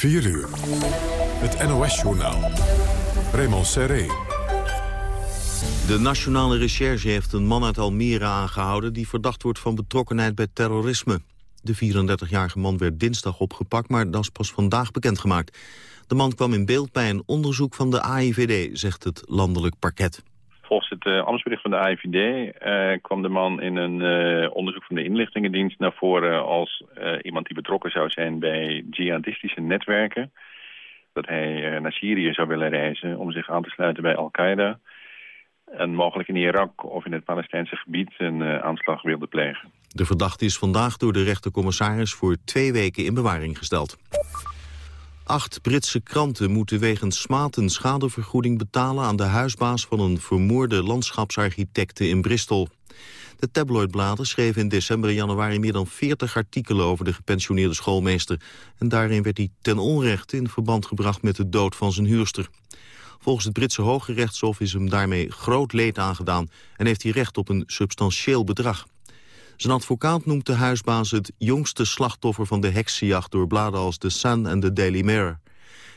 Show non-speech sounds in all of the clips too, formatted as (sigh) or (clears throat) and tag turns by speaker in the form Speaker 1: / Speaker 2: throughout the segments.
Speaker 1: 4 uur. Het NOS-journaal. Raymond Serré.
Speaker 2: De Nationale Recherche heeft een man uit Almere aangehouden... die verdacht wordt van betrokkenheid bij terrorisme. De 34-jarige man werd dinsdag opgepakt, maar dat is pas vandaag bekendgemaakt. De man kwam in beeld bij een onderzoek van de AIVD, zegt het landelijk parket.
Speaker 3: Volgens het uh, ambtsbericht van de AIVD eh, kwam de man in een uh, onderzoek van de inlichtingendienst naar voren als iemand die betrokken zou zijn bij jihadistische netwerken. Dat hij naar Syrië zou willen reizen om zich aan te sluiten bij Al-Qaeda. En mogelijk in Irak of in het Palestijnse gebied een aanslag wilde plegen.
Speaker 2: De verdachte is vandaag door de rechtercommissaris voor twee weken in bewaring gesteld. Acht Britse kranten moeten wegens smaad schadevergoeding betalen aan de huisbaas van een vermoorde landschapsarchitecte in Bristol. De tabloidbladen schreven in december en januari meer dan 40 artikelen over de gepensioneerde schoolmeester. En daarin werd hij ten onrechte in verband gebracht met de dood van zijn huurster. Volgens het Britse Hoge Rechtshof is hem daarmee groot leed aangedaan en heeft hij recht op een substantieel bedrag. Zijn advocaat noemt de huisbaas het jongste slachtoffer van de heksenjacht... door bladen als The Sun en The Daily Mirror.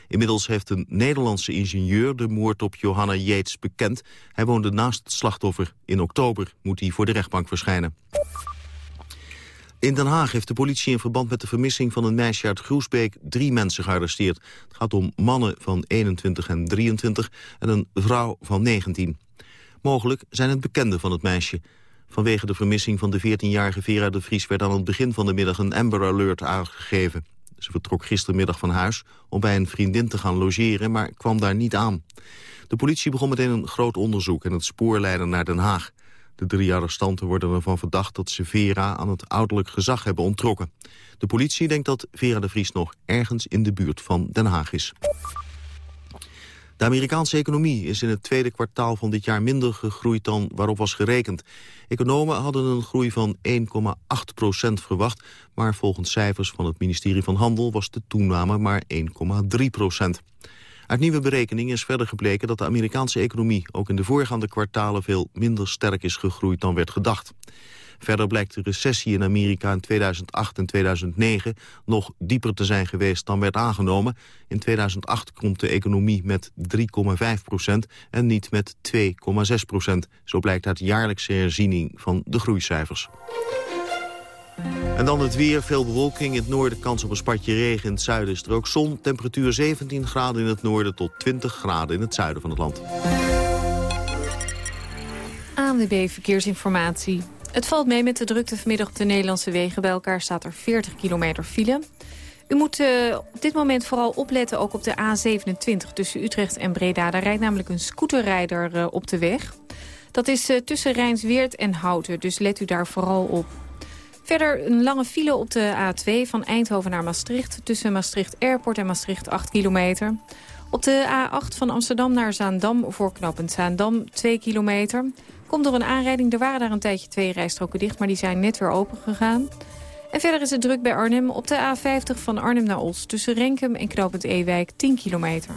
Speaker 2: Inmiddels heeft een Nederlandse ingenieur de moord op Johanna Yates bekend. Hij woonde naast het slachtoffer. In oktober moet hij voor de rechtbank verschijnen. In Den Haag heeft de politie in verband met de vermissing van een meisje uit Groesbeek drie mensen gearresteerd. Het gaat om mannen van 21 en 23 en een vrouw van 19. Mogelijk zijn het bekenden van het meisje. Vanwege de vermissing van de 14-jarige Vera de Vries... werd aan het begin van de middag een Amber Alert aangegeven. Ze vertrok gistermiddag van huis om bij een vriendin te gaan logeren... maar kwam daar niet aan. De politie begon meteen een groot onderzoek en het spoor leidde naar Den Haag. De drie arrestanten worden ervan verdacht dat ze Vera aan het ouderlijk gezag hebben onttrokken. De politie denkt dat Vera de Vries nog ergens in de buurt van Den Haag is. De Amerikaanse economie is in het tweede kwartaal van dit jaar minder gegroeid dan waarop was gerekend. Economen hadden een groei van 1,8 procent verwacht, maar volgens cijfers van het ministerie van Handel was de toename maar 1,3 procent. Uit nieuwe berekeningen is verder gebleken dat de Amerikaanse economie ook in de voorgaande kwartalen veel minder sterk is gegroeid dan werd gedacht. Verder blijkt de recessie in Amerika in 2008 en 2009 nog dieper te zijn geweest dan werd aangenomen. In 2008 komt de economie met 3,5 procent en niet met 2,6 procent. Zo blijkt uit jaarlijkse herziening van de groeicijfers. En dan het weer, veel bewolking. In het noorden kans op een spatje regen. In het zuiden is er ook zon. Temperatuur 17 graden in het noorden tot 20 graden in het zuiden van het land.
Speaker 4: ANWB Verkeersinformatie. Het valt mee met de drukte vanmiddag op de Nederlandse wegen. Bij elkaar staat er 40 kilometer file. U moet uh, op dit moment vooral opletten ook op de A27 tussen Utrecht en Breda. Daar rijdt namelijk een scooterrijder uh, op de weg. Dat is uh, tussen Rijnsweert en Houten, dus let u daar vooral op. Verder een lange file op de A2 van Eindhoven naar Maastricht... tussen Maastricht Airport en Maastricht 8 kilometer. Op de A8 van Amsterdam naar Zaandam voor knooppunt Zaandam 2 kilometer... Komt door een aanrijding. Er waren daar een tijdje twee rijstroken dicht, maar die zijn net weer open gegaan. En verder is het druk bij Arnhem op de A50 van Arnhem naar Os... tussen Renkum en Knoopend Ewijk 10 kilometer.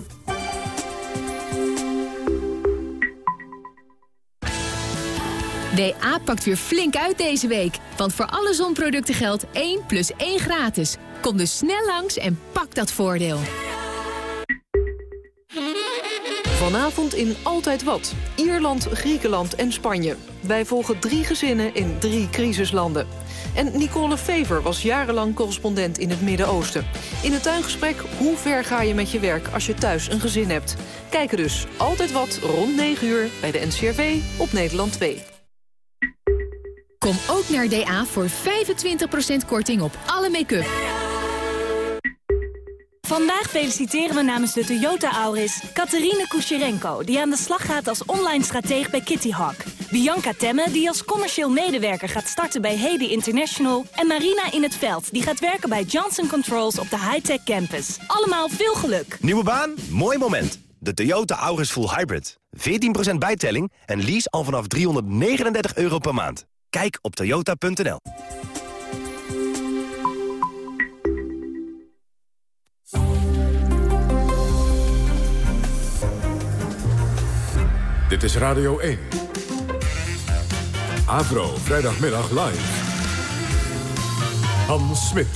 Speaker 5: WA pakt weer flink uit deze week. Want voor alle zonproducten geldt 1 plus 1 gratis. Kom dus snel langs en pak dat voordeel.
Speaker 6: Vanavond in Altijd Wat. Ierland, Griekenland en Spanje. Wij volgen drie gezinnen in drie crisislanden. En Nicole Fever was jarenlang correspondent in het Midden-Oosten. In het tuingesprek hoe ver ga je met je werk als je thuis een gezin hebt. Kijken dus Altijd Wat rond 9 uur bij de NCRV op Nederland 2.
Speaker 5: Kom ook naar DA voor 25% korting op alle make-up.
Speaker 7: Vandaag feliciteren we namens de Toyota Auris Katerine Kucherenko... die aan de slag gaat als online strateeg bij Kitty Hawk. Bianca Temme, die als commercieel medewerker gaat starten bij Hedy International... en Marina in het veld, die gaat werken bij Johnson Controls op de high-tech campus. Allemaal veel geluk.
Speaker 8: Nieuwe baan? Mooi moment. De Toyota Auris Full Hybrid. 14% bijtelling en lease al vanaf 339 euro per maand. Kijk op toyota.nl.
Speaker 1: Dit is Radio 1. Avro, vrijdagmiddag live. Hans Smit.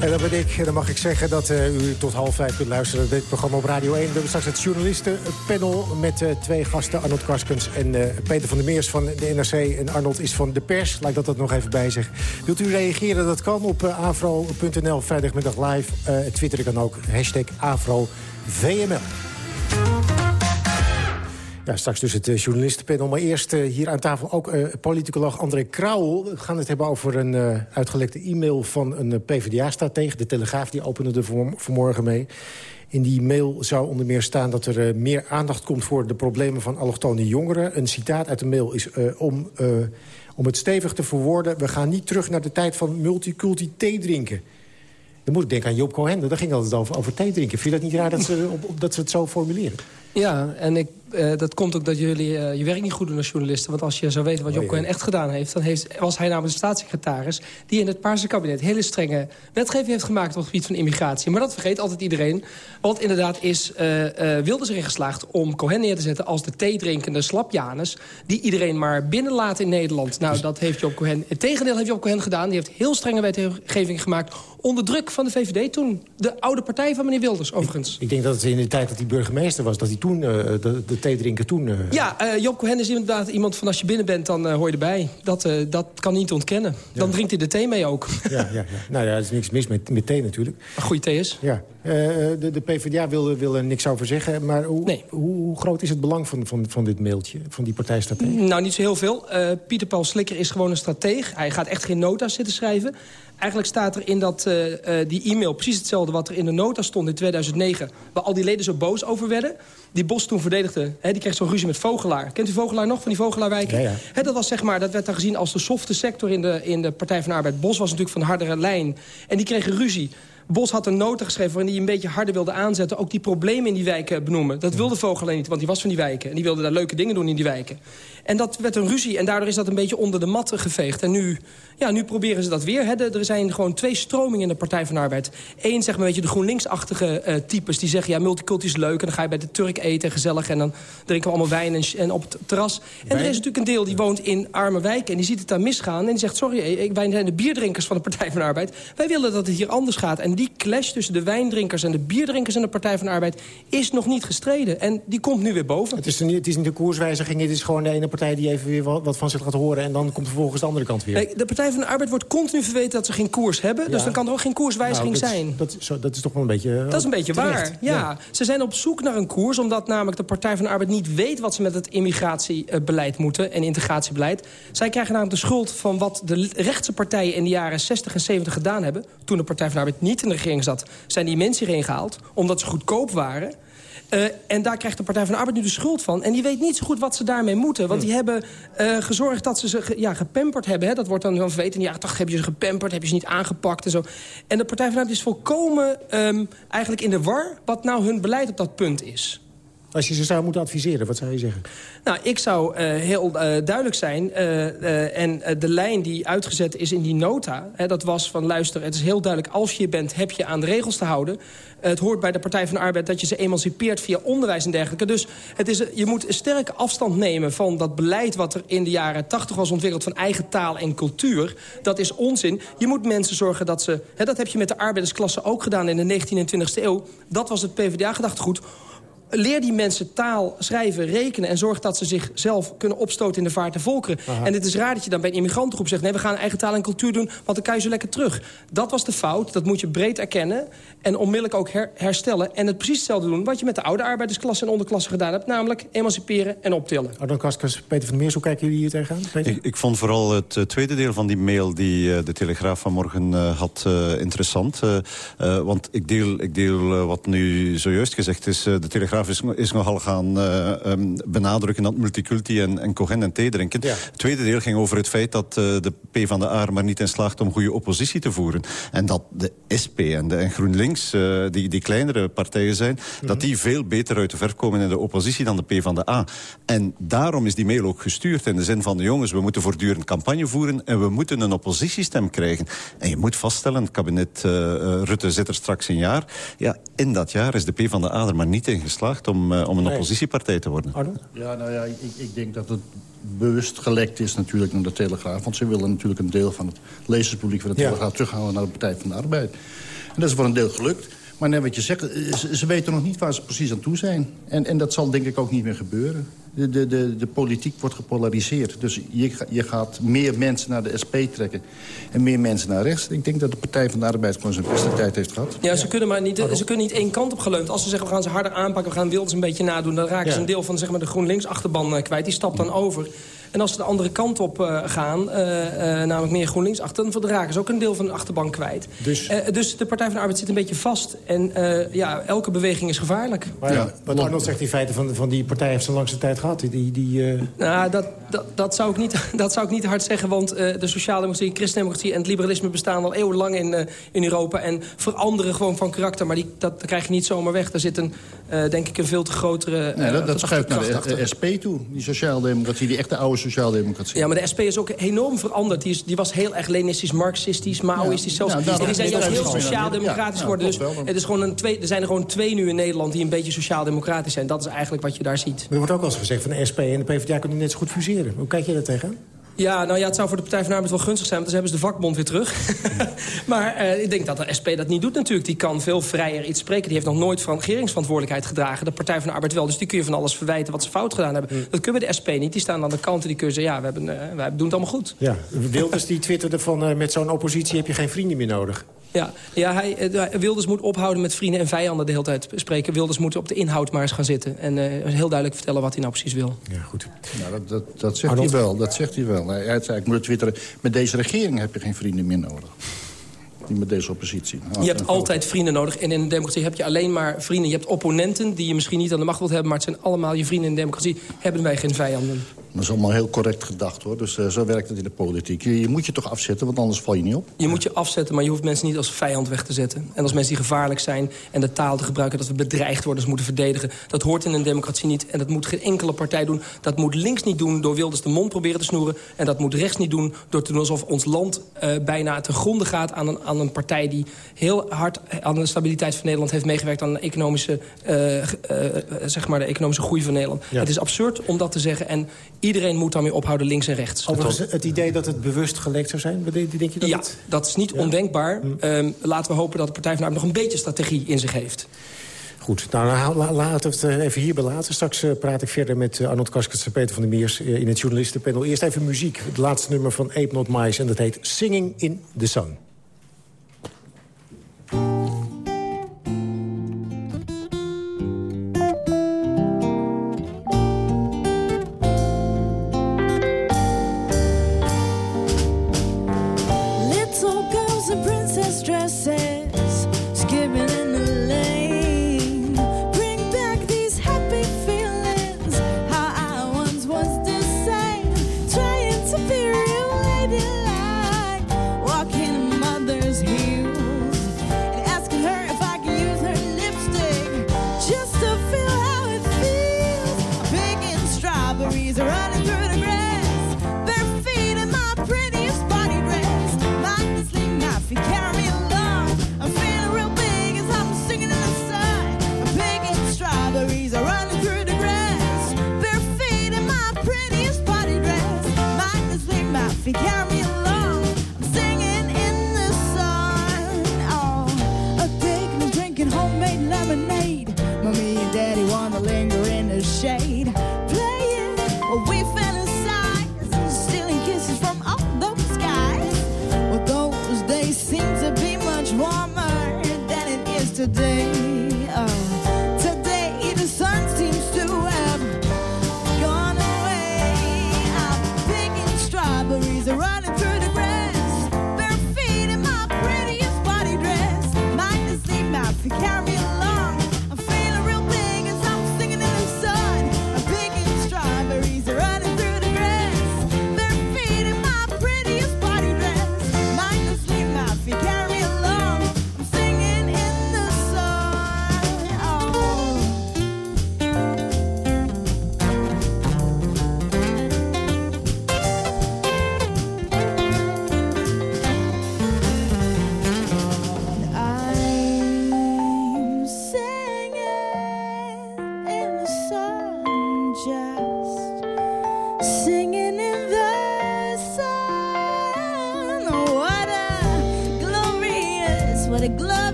Speaker 9: En dan ben ik, en dan mag ik zeggen dat uh, u tot half vijf kunt luisteren naar dit programma op Radio 1. We hebben straks het journalistenpanel met uh, twee gasten, Arnold Karskens en uh, Peter van der Meers van de NRC. En Arnold is van de pers, laat dat, dat nog even bij zeggen. Wilt u reageren? Dat kan op afro.nl, vrijdagmiddag live. Twitter kan ook, hashtag AfroVML. Ja, straks dus het uh, journalistenpanel. Maar eerst uh, hier aan tafel ook uh, politicoloog André Krauwel. We gaan het hebben over een uitgelekte e-mail van een PvdA-stratege. De Telegraaf die opende er vanmorgen mee. In die mail zou onder meer staan dat er meer aandacht komt... voor de problemen van allochtone jongeren. Een citaat uit de mail is om, om het stevig te verwoorden... we gaan niet terug naar de tijd van multiculti thee drinken... Dan moet ik denken aan Job Cohen. Daar ging altijd over, over thee drinken. Vind je dat niet raar dat ze, op, dat ze het zo formuleren?
Speaker 10: Ja, en ik, uh, dat komt ook dat jullie uh, je werk niet goed doen als journalisten. Want als je zou weten wat Job oh, Cohen echt gedaan heeft... dan heeft, was hij namelijk de staatssecretaris... die in het Paarse kabinet hele strenge wetgeving heeft gemaakt... op het gebied van immigratie. Maar dat vergeet altijd iedereen. Want inderdaad is uh, Wilders erin geslaagd om Cohen neer te zetten... als de theedrinkende slapjanus... die iedereen maar binnenlaat in Nederland. Nou, dat heeft Job Cohen... Het tegendeel heeft Job Cohen gedaan. Die heeft heel strenge wetgeving gemaakt... onder druk van de VVD toen. De oude partij van meneer Wilders, overigens.
Speaker 9: Ik, ik denk dat het in de tijd dat hij burgemeester was... dat hij toen de, de thee drinken toen... Uh...
Speaker 10: Ja, uh, Job Cohen is inderdaad iemand van als je binnen bent, dan hoor je erbij. Dat, dat kan niet ontkennen. Dan drinkt hij de thee mee ook.
Speaker 9: Ja, ja, ja. Nou ja, er is niks mis met, met thee natuurlijk.
Speaker 10: Een goede thee is.
Speaker 9: Ja. de, de PvdA wil, wil er niks over zeggen. Maar hoe, nee. hoe, hoe, groot is het belang van, van, van dit mailtje, van die partijstratege?
Speaker 10: Nou, niet zo heel veel. Pieter Paul Slikker is gewoon een strateeg. Hij gaat echt geen nota's zitten schrijven. Eigenlijk staat er in dat, uh, uh, die e-mail precies hetzelfde wat er in de nota stond in 2009... waar al die leden zo boos over werden. Die Bos toen verdedigde, hè, die kreeg zo'n ruzie met Vogelaar. Kent u Vogelaar nog, van die Vogelaarwijken?
Speaker 9: Ja, ja.
Speaker 10: Hè, dat, was, zeg maar, dat werd dan gezien als de softe sector in de, in de Partij van de Arbeid. Bos was natuurlijk van de hardere lijn. En die kregen ruzie. Bos had een nota geschreven waarin hij een beetje harder wilde aanzetten. Ook die problemen in die wijken benoemen. Dat wilde Vogelaar niet, want die was van die wijken. En die wilde daar leuke dingen doen in die wijken. En dat werd een ruzie en daardoor is dat een beetje onder de mat geveegd. En nu, ja, nu proberen ze dat weer. Hè. er zijn gewoon twee stromingen in de Partij van de Arbeid. Eén, zeg maar, weet je, de GroenLinks-achtige uh, types die zeggen... ja, multicultuur is leuk en dan ga je bij de Turk eten, gezellig... en dan drinken we allemaal wijn en, en op het terras. En er is natuurlijk een deel die woont in arme wijken... en die ziet het daar misgaan en die zegt... sorry, wij zijn de bierdrinkers van de Partij van de Arbeid. Wij willen dat het hier anders gaat. En die clash tussen de wijndrinkers en de bierdrinkers... in de Partij van de Arbeid is nog niet gestreden. En die komt nu weer boven.
Speaker 9: Het is, het is niet de koerswijziging, het is gewoon de ene partij partij die even weer wat van zich gaat horen... en dan komt vervolgens de andere kant weer.
Speaker 10: de Partij van de Arbeid wordt continu verweten dat ze geen koers hebben. Dus dan kan er ook geen koerswijziging
Speaker 9: nou, dat,
Speaker 10: zijn.
Speaker 9: Dat, zo, dat is toch wel een beetje
Speaker 10: Dat is een beetje waar, ja. Ze zijn op zoek naar een koers... omdat namelijk de Partij van de Arbeid niet weet... wat ze met het immigratiebeleid moeten en integratiebeleid. Zij krijgen namelijk de schuld van wat de rechtse partijen... in de jaren 60 en 70 gedaan hebben. Toen de Partij van de Arbeid niet in de regering zat... zijn die mensen hierheen gehaald, omdat ze goedkoop waren... Uh, en daar krijgt de Partij van de Arbeid nu de schuld van. En die weet niet zo goed wat ze daarmee moeten. Want die hebben uh, gezorgd dat ze ze ja, gepamperd hebben. Hè. Dat wordt dan van verweten. In de jaren 80 heb je ze gepamperd, heb je ze niet aangepakt en zo. En de Partij van de Arbeid is volkomen um, eigenlijk in de war... wat nou hun beleid op dat punt is.
Speaker 9: Als je ze zou moeten adviseren, wat zou je zeggen?
Speaker 10: Nou, ik zou uh, heel uh, duidelijk zijn. Uh, en de lijn die uitgezet is in die nota... Hè, dat was van, luister, het is heel duidelijk... als je bent, heb je aan de regels te houden. het hoort bij de Partij van de Arbeid dat je ze emancipeert... via onderwijs en dergelijke. Dus het is, je moet sterk afstand nemen van dat beleid... wat er in de jaren 80 was ontwikkeld van eigen taal en cultuur. Dat is onzin. Je moet mensen zorgen dat ze... Hè, dat heb je met de arbeidersklasse ook gedaan in de 19e en 20e eeuw. Dat was het PvdA-gedachtegoed leer die mensen taal, schrijven, rekenen... en zorg dat ze zichzelf kunnen opstoten in de vaart der volkeren. En het is raar dat je dan bij een immigrantengroep zegt... nee, we gaan eigen taal en cultuur doen, want dan kan je zo lekker terug. Dat was de fout, dat moet je breed erkennen... en onmiddellijk ook herstellen. En het precies hetzelfde doen wat je met de oude arbeidersklasse en onderklasse gedaan hebt... namelijk emanciperen en optillen.
Speaker 9: Oh, dan Kaskas, Peter van der Meers, hoe kijken jullie hier tegenaan?
Speaker 11: Ik, ik, vond vooral het uh, tweede deel van die mail... die uh, de Telegraaf vanmorgen uh, had interessant. want ik deel, ik deel wat nu zojuist gezegd is... de Telegraaf is, is nogal gaan uh, um, benadrukken dat multiculti en, en cogen en thee drinken. Het tweede deel ging over het feit dat uh, de P van de A maar niet in slaagt om goede oppositie te voeren. En dat de SP en, de, en GroenLinks, uh, die, die kleinere partijen zijn... Mm -hmm. dat die veel beter uit de verf komen in de oppositie dan de P van de A. En daarom is die mail ook gestuurd in de zin van... de jongens, we moeten voortdurend campagne voeren... en we moeten een oppositiestem krijgen. En je moet vaststellen, het kabinet Rutte zit er straks een jaar. Ja, in dat jaar is de P van de A er maar niet in geslaagd om, om een oppositiepartij te worden.
Speaker 12: Ja, nou ja, ik, ik denk dat het bewust gelekt is natuurlijk naar de Telegraaf. Want ze willen natuurlijk een deel van het lezerspubliek van de Telegraaf... terughalen naar de Partij van de Arbeid. En dat is voor een deel gelukt. Maar net wat je zegt, ze, ze, weten nog niet waar ze precies aan toe zijn. En, en dat zal denk ik ook niet meer gebeuren. De, de, de, de politiek wordt gepolariseerd. Dus je, je gaat meer mensen naar de SP trekken en meer mensen naar rechts. Ik denk dat de Partij van de Arbeid gewoon zijn beste tijd heeft gehad.
Speaker 10: Ja, ze kunnen, maar niet, ze kunnen niet één kant op geleund. Als ze zeggen, we gaan ze harder aanpakken, we gaan Wilders een beetje nadoen... dan raken ze een deel van zeg maar, de GroenLinks-achterban eh, kwijt. Die stapt dan over. En als ze de andere kant op uh, gaan, uh, uh, namelijk meer GroenLinks achter... dan raken ze ook een deel van de achterban kwijt. Dus, dus de Partij van de Arbeid zit een beetje vast. En ja, elke beweging is gevaarlijk.
Speaker 13: Maar ja, wat Arnold zegt in feite van, van die partij heeft zo'n langste tijd gehad. Die, die,
Speaker 10: Nou, dat, dat, dat, zou ik niet, (laughs) dat zou ik niet hard zeggen. Want de sociaaldemocratie, christendemocratie en het liberalisme bestaan al eeuwenlang in, in Europa. En veranderen gewoon van karakter. Maar die, dat, dat krijg je niet zomaar weg. Daar zit een, denk ik een veel te grotere...
Speaker 12: nee, dat, dat schuift naar de, de SP toe. Die sociaaldemocratie, die echte oude sociaaldemocratie.
Speaker 10: Ja, maar de SP is ook enorm veranderd. Die, is, die was heel erg lenistisch, marxistisch, maoïstisch zelfs. Ja, die zijn juist heel sociaal-democratisch geworden. Dus het is gewoon een twee, er zijn er gewoon twee nu in Nederland... die een beetje sociaal-democratisch zijn. Dat is eigenlijk wat je daar ziet.
Speaker 13: Er wordt ook wel eens gezegd van de SP en de PvdA kunnen net zo goed fuseren. Hoe kijk je daar tegen?
Speaker 10: Ja, nou ja, het zou voor de Partij van de Arbeid wel gunstig zijn... want dan hebben ze de vakbond weer terug. (laughs) maar uh, ik denk dat de SP dat niet doet natuurlijk. Die kan veel vrijer iets spreken. Die heeft nog nooit van regeringsverantwoordelijkheid gedragen. De Partij van de Arbeid wel. Dus die kun je van alles verwijten wat ze fout gedaan hebben. Mm. Dat kunnen de SP niet. Die staan aan de kant en die kunnen zeggen... ja, we, hebben, uh, we doen het allemaal goed.
Speaker 13: Ja, Wilders die twitterde van... Uh, met zo'n oppositie heb je geen vrienden meer nodig.
Speaker 10: Ja, ja hij, Wilders moet ophouden met vrienden en vijanden de hele tijd spreken. Wilders moet op de inhoud maar eens gaan zitten. En uh, heel duidelijk vertellen wat hij nou precies wil.
Speaker 13: Ja, goed.
Speaker 12: Nou, dat, dat, dat zegt hij wel. Dat zegt hij wel. Hij, hij zei, ik moet twitteren, met deze regering heb je geen vrienden meer nodig die met deze oppositie.
Speaker 10: je hebt altijd vrienden nodig. En in een democratie heb je alleen maar vrienden. Je hebt opponenten die je misschien niet aan de macht wilt hebben... maar het zijn allemaal je vrienden in de democratie. Hebben wij geen vijanden.
Speaker 12: Dat is allemaal heel correct gedacht, hoor. Dus uh, zo werkt het in de politiek. Je, je, moet je toch afzetten, want anders val je niet op.
Speaker 10: Je moet je afzetten, maar je hoeft mensen niet als vijand weg te zetten. En als mensen die gevaarlijk zijn en de taal te gebruiken... dat we bedreigd worden, ze moeten verdedigen. Dat hoort in een democratie niet. En dat moet geen enkele partij doen. Dat moet links niet doen door Wilders de mond proberen te snoeren. En dat moet rechts niet doen door te doen alsof ons land uh, bijna te gronden gaat... Aan een, aan een partij die heel hard aan de stabiliteit van Nederland heeft meegewerkt... aan de economische, uh, zeg maar de economische groei van Nederland. Ja. Het is absurd om dat te zeggen. En iedereen moet daarmee ophouden links en rechts.
Speaker 13: Overigens, het idee dat het bewust gelekt zou zijn, denk je dat
Speaker 10: Ja,
Speaker 13: het...
Speaker 10: dat is niet ja. ondenkbaar. Hm. Um, laten we hopen dat de Partij van de Arbeid nog een beetje strategie in zich heeft.
Speaker 13: Goed, nou laten we het even hierbij laten. Straks uh, praat ik verder met uh, Arnold Kaskets en Peter van der Meers... Uh, in het journalistenpanel. Eerst even muziek. Het laatste nummer van Ape Not Mice. En dat heet Singing in the Sun.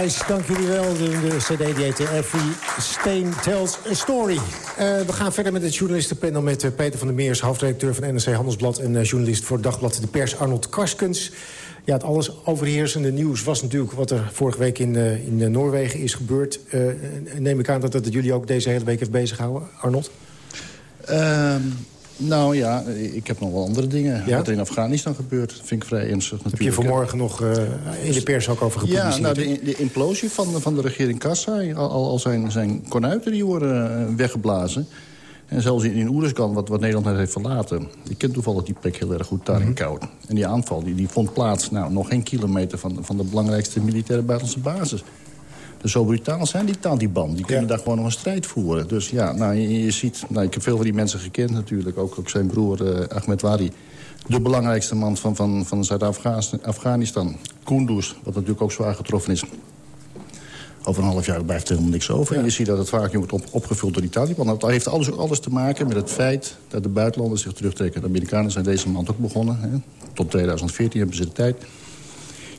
Speaker 9: Dank jullie wel. De, de cd die heet Every Stain Tells a Story. Eh, we gaan verder met het journalistenpanel met eh, Peter van der Meers... hoofdredacteur van NRC Handelsblad en eh, journalist voor Dagblad De Pers Arnold Karskens. Ja, het alles overheersende nieuws was natuurlijk wat er vorige week in, in Noorwegen is gebeurd. Eh, neem ik aan dat dat jullie ook deze hele week heeft bezighouden, Arnold?
Speaker 12: Ehm, nou ja, ik heb nog wel andere dingen.
Speaker 9: Ja?
Speaker 12: Wat er in Afghanistan gebeurt, vind ik vrij ernstig natuurlijk.
Speaker 9: Heb je vanmorgen nog eh, in de pers ook over gepubliceerd?
Speaker 12: Ja, nou, de, de implosie van, van de regering Karzai. Al, al zijn, zijn konuiten die worden eh, weggeblazen. En zelfs in, in Oeriskan, wat, wat Nederland net heeft verlaten... ik ken toevallig die plek heel erg goed daar in koud. En die aanval die, die vond plaats nou, nog geen kilometer... van, van de belangrijkste militaire buitenlandse basis. Dus zo brutaal zijn die Taliban. Die kunnen daar gewoon nog een strijd voeren. Dus ja, nou, je, je ziet... Nou, ik heb veel van die mensen gekend natuurlijk. Ook, ook zijn broer eh, Ahmed Wari. De belangrijkste man van, van, van Zuid-Afghanistan. Kunduz, wat natuurlijk ook zwaar getroffen is. Over een half jaar blijft er helemaal niks over. En je ziet dat het vaak wordt op, opgevuld door die Taliban. Dat heeft alles, alles te maken met het feit dat de buitenlanders zich terugtrekken. De Amerikanen zijn deze maand ook begonnen. Hè. Tot 2014 hebben ze de tijd.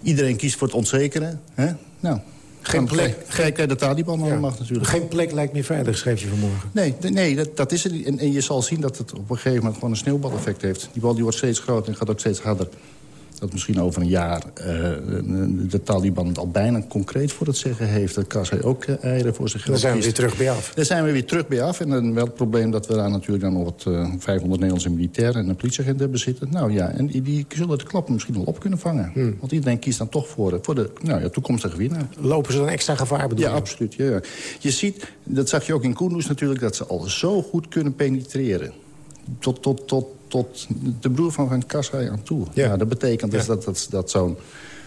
Speaker 12: Iedereen kiest voor het onzekere. Hè. Nou,
Speaker 9: Geen plek.
Speaker 12: Gek de Taliban aan de macht natuurlijk.
Speaker 9: Geen plek lijkt meer veilig, schreef je vanmorgen.
Speaker 12: Nee, nee dat, dat is het. niet. En, en je zal zien dat het op een gegeven moment gewoon een sneeuwbaleffect heeft. Die bal die wordt steeds groter en gaat ook steeds harder. Dat misschien over een jaar eh, de Taliban het al bijna concreet voor het zeggen heeft. Dat Karzai ook eh, eieren voor zich
Speaker 9: Dan zijn we weer terug bij af.
Speaker 12: Daar zijn we weer terug bij af. En dan wel het probleem dat we daar natuurlijk dan nog wat eh, 500 Nederlandse militairen en een politieagent hebben zitten. Nou ja, en die, zullen de klappen misschien wel op kunnen vangen.
Speaker 9: Hmm.
Speaker 12: Want iedereen kiest dan toch voor, de- voor de nou ja, toekomstige winnaar.
Speaker 9: Lopen ze dan extra gevaar, bedoel
Speaker 12: Ja,
Speaker 9: je?
Speaker 12: absoluut. Ja, ja. Je ziet, dat zag je ook in Kunduz natuurlijk... dat ze al zo goed kunnen penetreren. Tot, tot, tot, tot de broer van Van Kassai aan toe. Ja. dat betekent dus dat, dat, dat zo'n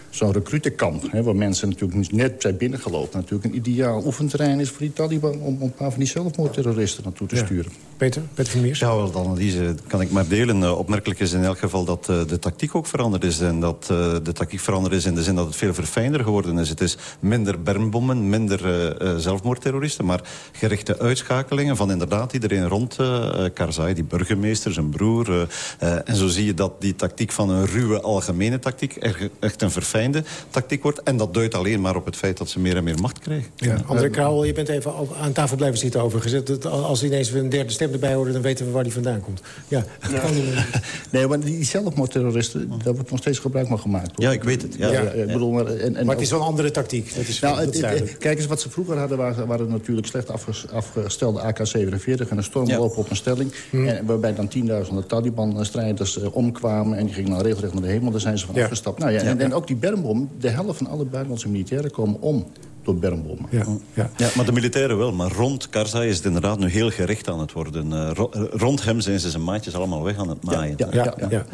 Speaker 12: zo'n recrutenkamp... Hè, waar mensen natuurlijk net zijn binnengelopen... natuurlijk een ideaal oefenterrein is voor die Taliban... om een paar van die zelfmoordterroristen naartoe te
Speaker 9: Ja.
Speaker 12: sturen.
Speaker 9: Peter, Peter van Meers?
Speaker 11: Ja, wel, de analyse kan ik maar delen. Eh, opmerkelijk is in elk geval dat eh, de tactiek ook veranderd is. En dat eh, de tactiek veranderd is in de zin dat het veel verfijnder geworden is. Het is minder bermbommen, minder eh, eh, zelfmoordterroristen... maar gerichte uitschakelingen van inderdaad iedereen rond eh eh, Karzai. Die burgemeester, zijn broer. eh, eh, en zo zie je dat die tactiek van een ruwe algemene tactiek... echt- echt een verfijnde tactiek wordt. En dat duidt alleen maar op het feit dat ze meer en meer macht krijgen.
Speaker 9: Ja, André Krauwel, je bent even aan tafel blijven zitten overgezet. Als ineens een derde stem erbij horen, dan weten we waar die vandaan komt. Ja. (laughs)
Speaker 12: Nee, maar die zelfmoordterroristen... daar wordt nog steeds gebruik van gemaakt. hoor.
Speaker 11: Ja, ik weet het. Ja.
Speaker 12: Ja, ja, ik bedoel, maar, en, en
Speaker 9: Maar het is wel een andere tactiek. Dat is,
Speaker 12: Nou,
Speaker 9: dat
Speaker 12: het- kijk eens wat ze vroeger hadden. Waren, waren natuurlijk slecht afges- afgestelde AK-47 en een stormloop op een stelling.
Speaker 9: Hmm.
Speaker 12: En waarbij dan tienduizenden Taliban-strijders eh, omkwamen. En die gingen dan regelrecht naar de hemel. Daar zijn ze van
Speaker 9: Ja.
Speaker 12: afgestapt. Nou ja, en, en ook die bermbom. De helft van alle buitenlandse militairen komen om door bermbommen.
Speaker 9: Ja, ja.
Speaker 11: Ja, maar de militairen wel. Maar rond Karzai is het inderdaad nu heel gericht aan het worden. Eh, ro- eh, rond hem zijn ze zijn maatjes allemaal weg aan het maaien.
Speaker 12: ja,
Speaker 9: Ja, ja.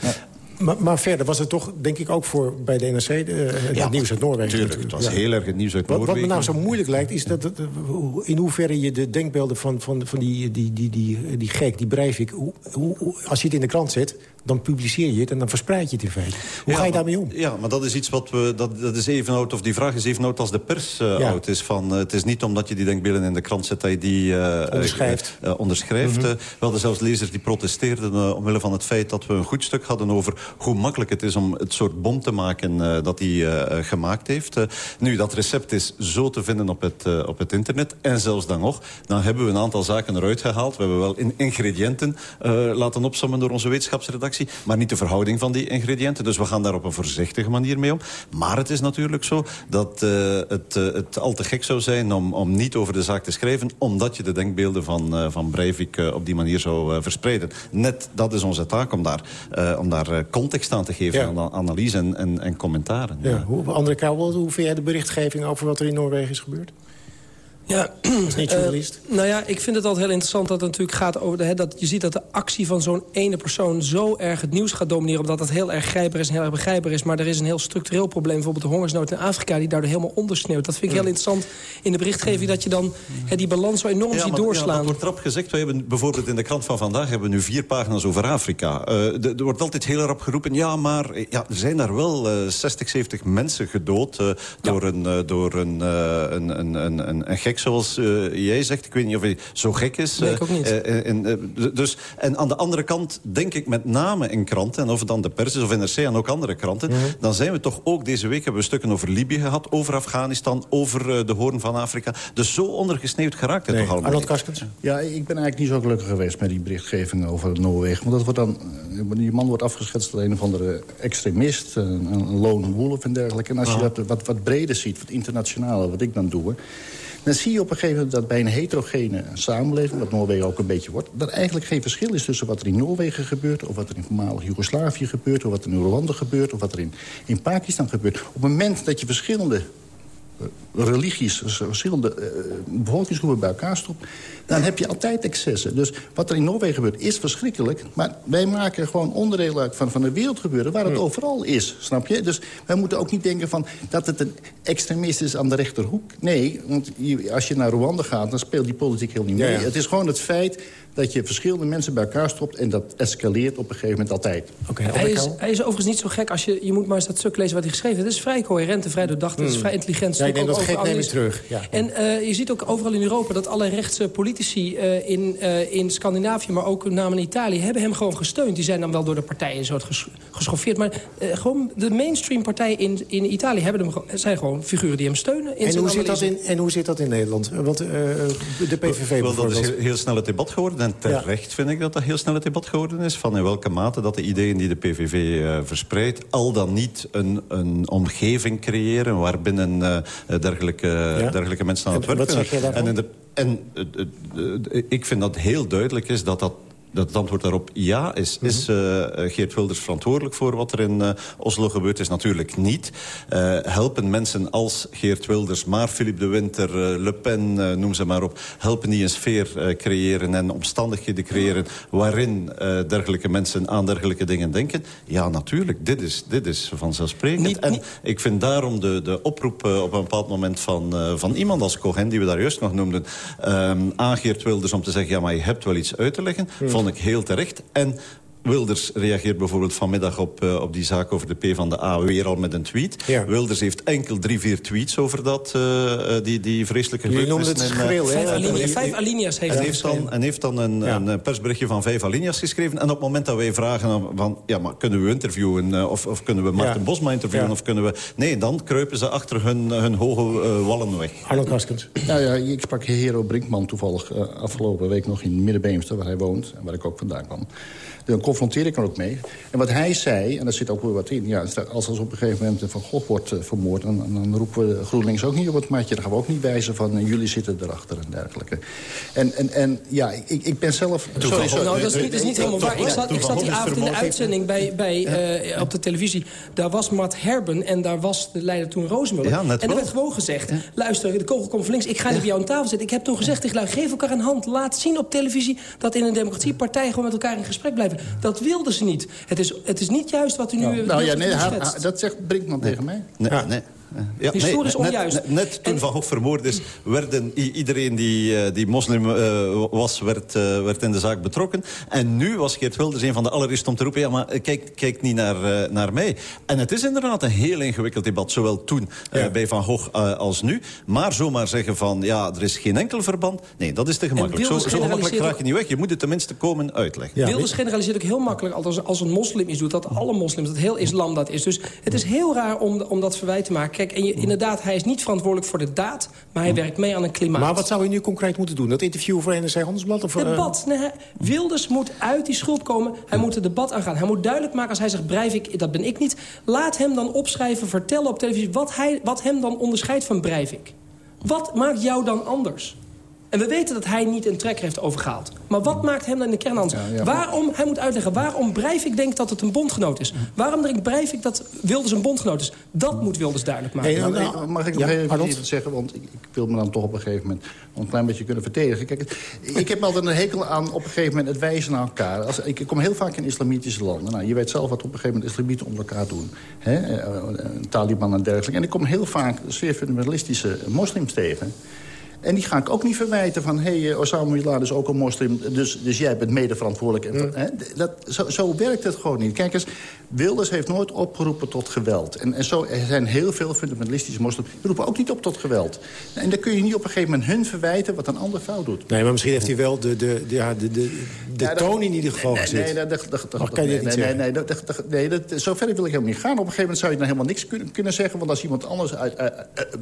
Speaker 9: Maar, maar verder was het toch, denk ik, ook voor bij de NRC... eh, het
Speaker 11: Ja,
Speaker 9: nieuws uit Noorwegen.
Speaker 11: Tuurlijk, het was
Speaker 9: Ja.
Speaker 11: heel erg het nieuws uit
Speaker 9: Wat, wat me
Speaker 11: Noorwegen.
Speaker 9: nou zo moeilijk lijkt, is dat, hoe- in hoeverre je de denkbeelden van, van, van die, die, die, die, die gek, die Breivik... Hoe, als je het in de krant zet, dan publiceer je het en dan verspreid je het in feite. Hoe
Speaker 11: Ja,
Speaker 9: ga je daarmee om?
Speaker 11: Ja, maar dat is iets wat we... Dat, dat is even oud, of die vraag is even oud als de pers eh,
Speaker 9: Ja.
Speaker 11: oud is. Van, eh, het is niet omdat je die denkbeelden in de krant zet... dat je die eh,
Speaker 9: Onderschrijft.
Speaker 11: eh, eh, onderschrijft.
Speaker 9: Mhm.
Speaker 11: Eh, we hadden zelfs lezers die protesteerden... eh, omwille van het feit dat we een goed stuk hadden over... hoe makkelijk het is om het soort bom te maken eh, dat hij eh, eh, gemaakt heeft. Nu, dat recept is zo te vinden op het, op het internet. En zelfs dan nog, dan hebben we een aantal zaken eruit gehaald. We hebben wel in ingrediënten laten opsommen door onze wetenschapsredactie. Maar niet de verhouding van die ingrediënten. Dus we gaan daar op een voorzichtige manier mee om. Maar het is natuurlijk zo dat het, het al te gek zou zijn om, om niet over de zaak te schrijven... omdat je de denkbeelden van, van Breivik op die manier zou verspreiden. Net dat is onze taak om daar, om daar context aan te geven...
Speaker 9: Ja.
Speaker 11: aan analyse en, en, en commentaren.
Speaker 9: Ja. Hoe, André Krauwel, hoe vind jij de berichtgeving over wat er in Noorwegen is gebeurd?
Speaker 10: Ja,
Speaker 9: is niet
Speaker 10: eh, nou ja, ik vind het altijd heel interessant dat het natuurlijk gaat over... De, hè, dat je ziet dat de actie van zo'n ene persoon zo erg het nieuws gaat domineren... omdat het heel erg grijpbaar is en heel erg begrijpbaar is. Maar er is een heel structureel probleem, bijvoorbeeld de hongersnood in Afrika... die daardoor helemaal ondersneeuwt. Dat vind ik heel interessant in de berichtgeving... dat je dan hè, die balans zo enorm ziet
Speaker 11: maar-
Speaker 10: doorslaan.
Speaker 11: Ja, dat wordt erop gezegd. We hebben bijvoorbeeld in de krant van vandaag hebben we nu vier pagina's over Afrika. Eh, er wordt altijd heel erg geroepen. Ja, maar eh, ja, er zijn daar wel eh, 60, 70 mensen gedood door, een, door een, een, een, een, een, een gek zoals eh, jij zegt. Ik weet niet of hij zo gek is.
Speaker 10: Nee, ik ook niet.
Speaker 11: Eh, eh, en, dus, en aan de andere kant denk ik met name in kranten... en of het dan de pers is of NRC en ook andere kranten...
Speaker 10: Mhm.
Speaker 11: dan zijn we toch ook deze week hebben we stukken over Libië gehad... over Afghanistan, over de Hoorn van Afrika. Dus zo ondergesneeuwd geraakt het toch allemaal
Speaker 9: Arnold. Karskens?
Speaker 12: Ja, ik ben eigenlijk niet zo gelukkig geweest met die berichtgeving over Noorwegen. Want dat wordt dan, die man wordt afgeschetst als een of andere extremist, een, een lone wolf en dergelijke. En als je dat wat, wat breder ziet, wat internationaler, wat ik dan doe... dan zie je op een gegeven moment dat bij een heterogene samenleving... wat Noorwegen ook een beetje wordt... dat eigenlijk geen verschil is tussen wat er in Noorwegen gebeurt... of wat er in voormalig Joegoslavië gebeurt... of wat er in Rwanda gebeurt... of wat er in, in Pakistan gebeurt. Op het moment dat je verschillende religies, verschillende eh, bevolkingsgroepen bij elkaar stopt... dan heb je altijd excessen. Dus wat er in Noorwegen gebeurt is verschrikkelijk... maar wij maken gewoon onderdeel uit van, van de wereldgebeuren... waar het overal is, snap je? Dus wij moeten ook niet denken van dat het een extremist is aan de rechterhoek. Nee, want als je naar Rwanda gaat, dan speelt die politiek heel niet mee.
Speaker 9: Ja, ja.
Speaker 12: Het is gewoon het feit dat je verschillende mensen bij elkaar stopt... en dat escaleert op een gegeven moment altijd.
Speaker 9: Oké,
Speaker 10: Hij is, hij is overigens niet zo gek als je... Je moet maar eens dat stuk lezen wat hij geschreven heeft. Het is vrij coherent en vrij doordacht. Het is vrij intelligent.
Speaker 9: Hmm. Ja, ik
Speaker 10: ook
Speaker 9: dat gek neem ik terug. Ja.
Speaker 10: En eh, je ziet ook overal in Europa dat alle rechtse politici eh, in, eh, in Scandinavië... maar ook met name in Italië, hebben hem gewoon gesteund. Die zijn dan wel door de partijen zo ges- geschoffeerd. Maar eh, gewoon de mainstream partijen in, in Italië hebben hem, zijn gewoon figuren die hem steunen. In
Speaker 9: En hoe, zit dat in, en hoe zit dat in Nederland? Want eh, de PVV
Speaker 11: Wel, dat is
Speaker 9: bijvoorbeeld.
Speaker 11: heel, heel snel het debat geworden. En terecht vind ik dat dat heel snel het debat geworden is. Van in welke mate dat de ideeën die de PVV eh, verspreidt... al dan niet een, een omgeving creëren... waarbinnen eh, dergelijke, dergelijke mensen aan het werk kunnen.
Speaker 9: daarvan?
Speaker 11: En, in de, en eh, ik vind dat heel duidelijk is dat dat dat het antwoord daarop ja is.
Speaker 9: Mhm.
Speaker 11: Is eh, Geert Wilders verantwoordelijk voor wat er in eh, Oslo gebeurt? Is natuurlijk niet. Eh, helpen mensen als Geert Wilders, maar Philippe de Winter, Le Pen, noem ze maar op... helpen die een sfeer creëren en omstandigheden creëren... waarin dergelijke mensen aan dergelijke dingen denken? Ja, natuurlijk. Dit is, dit is vanzelfsprekend.
Speaker 10: Niet-
Speaker 11: en
Speaker 10: niet-
Speaker 11: ik vind daarom de, de oproep op een bepaald moment van, van iemand als Cohen... die we daar juist nog noemden, ehm aan Geert Wilders om te zeggen... ja, maar je hebt wel iets uit te leggen,
Speaker 10: Hmm.
Speaker 11: Vond ik heel terecht. En Wilders reageert bijvoorbeeld vanmiddag op, eh, op die zaak over de P van de A weer al met een tweet.
Speaker 9: Ja.
Speaker 11: Wilders heeft enkel drie, vier tweets over dat, eh, eh, die, die vreselijke
Speaker 9: noemden het schreeuw, hè?
Speaker 10: Vijf, alinea,
Speaker 11: en-
Speaker 10: vijf alinea's heeft
Speaker 11: en
Speaker 10: hij
Speaker 11: heeft, dan,
Speaker 10: geschreven.
Speaker 11: en heeft dan een,
Speaker 9: Ja.
Speaker 11: een persberichtje van vijf alinea's geschreven. En op het moment dat wij vragen van... ja, maar kunnen we interviewen? Of, of kunnen we Martin
Speaker 9: Ja.
Speaker 11: Bosma interviewen?
Speaker 9: Ja.
Speaker 11: Of kunnen we... Nee, dan kruipen ze achter hun, hun hoge wallen weg.
Speaker 9: Arnold Karskens.
Speaker 12: Nou ja, ik sprak Hero Brinkman toevallig afgelopen week nog in Middenbeemster... waar hij woont en waar ik ook vandaan kwam. Dan confronteer ik er ook mee. En wat hij zei, en daar zit ook weer wat in... Ja, als er op een gegeven moment Van Gogh wordt eh, vermoord... Dan, dan roepen we GroenLinks ook niet op het matje. Dan gaan we ook niet wijzen van jullie zitten erachter en dergelijke. En, en, en ja, ik, ik ben zelf... Sorry, sorry.
Speaker 10: Nou, dat is niet, dat is niet helemaal waar. Ik zat, ik zat die avond in de uitzending bij, bij, eh, op de televisie. Daar was Matt Herben en daar was de leider toen Roosmuller.
Speaker 11: Ja, net
Speaker 10: en er werd gewoon gezegd... luister, de kogel komt van links, ik ga niet bij jou aan tafel zitten. Ik heb toen gezegd tegen lui, geef elkaar een hand. Laat zien op televisie dat in een democratie partijen gewoon met elkaar in gesprek blijven. Dat wilden ze niet. Het is, het is niet juist wat u nu...
Speaker 12: Nou, nou ja, nee, dat zegt Brinkman tegen mij.
Speaker 11: Nee,
Speaker 9: Ja.
Speaker 11: nee. Ja,
Speaker 10: Historisch
Speaker 11: nee,
Speaker 10: onjuist.
Speaker 11: Net, net toen
Speaker 10: En-
Speaker 11: Van Gogh vermoord is, werden iedereen die, eh, die moslim eh, was, werd, eh, werd in de zaak betrokken. En nu was Geert Wilders een van de allereerste om te roepen... ja, maar kijk, kijk niet naar, eh, naar mij. En het is inderdaad een heel ingewikkeld debat, zowel toen eh,
Speaker 9: Ja.
Speaker 11: bij Van Gogh als nu. Maar zomaar zeggen van, ja, er is geen enkel verband... nee, dat is te gemakkelijk. Zo, zo gemakkelijk raak je niet weg. Je moet het tenminste komen uitleggen.
Speaker 9: Ja,
Speaker 10: Wilders generaliseert ook heel makkelijk als, als een moslim iets doet... dat alle moslims, dat heel islam dat is. Dus het is heel raar om, om dat verwijt te maken. Kijk, en je, inderdaad, hij is niet verantwoordelijk voor de daad... maar hij werkt mee aan een klimaat.
Speaker 9: Maar wat zou hij nu concreet moeten doen? Dat interview voor NRC Handelsblad? Of, eh,
Speaker 10: Debat. Nee, hij- Wilders moet uit die schuld komen. Hij moet het debat aangaan. Hij moet duidelijk maken als hij zegt, Breivik, dat ben ik niet. Laat hem dan opschrijven, vertellen op televisie... wat, hij, wat hem dan onderscheidt van Breivik. Wat maakt jou dan anders? En we weten dat hij niet een trekker heeft overgehaald. Maar wat maakt hem dan in de kern anders?
Speaker 12: ja.
Speaker 10: Waarom, hij moet uitleggen, waarom Breivik denkt dat het een bondgenoot is. Waarom denkt Breivik dat Wilders een bondgenoot is. Dat moet Wilders duidelijk maken.
Speaker 12: Nou, ik- mag ik nog
Speaker 10: Ja,
Speaker 12: even iets zeggen? Want ik, ik wil me dan toch op een gegeven moment een klein beetje kunnen verdedigen. Kijk, ik heb altijd een hekel aan op een gegeven moment het wijzen naar elkaar. Als, ik, ik kom heel vaak in islamitische landen. Nou, je weet zelf wat op een gegeven moment islamieten onder elkaar doen. Hè? eh, eh, Taliban en dergelijke. En ik kom heel vaak zeer fundamentalistische moslims tegen. En die ga ik ook niet verwijten van... hé, hey, Osama Bin Laden is ook een moslim, dus, dus jij bent mede verantwoordelijk. En, hè? Dat, zo, zo werkt het gewoon niet. Kijk eens, Wilders heeft nooit opgeroepen tot geweld. En, en zo er zijn heel veel fundamentalistische moslims... die roepen ook niet op tot geweld. En dan kun je niet op een gegeven moment hun verwijten... wat een ander fout doet.
Speaker 9: Nee, maar misschien heeft hij wel de, de, de, ja, de, de, de
Speaker 12: Ja,
Speaker 9: toon in ieder geval
Speaker 12: nee,
Speaker 9: gezet.
Speaker 12: Nee, dat, dat, dat, dat,
Speaker 9: Of kan je niet
Speaker 12: nee,
Speaker 9: zeggen?
Speaker 12: nee, nee, dat, dat, nee, dat, zover wil ik helemaal niet gaan. Op een gegeven moment zou je dan helemaal niks kunnen, kunnen zeggen. Want als iemand anders uit, eh, eh,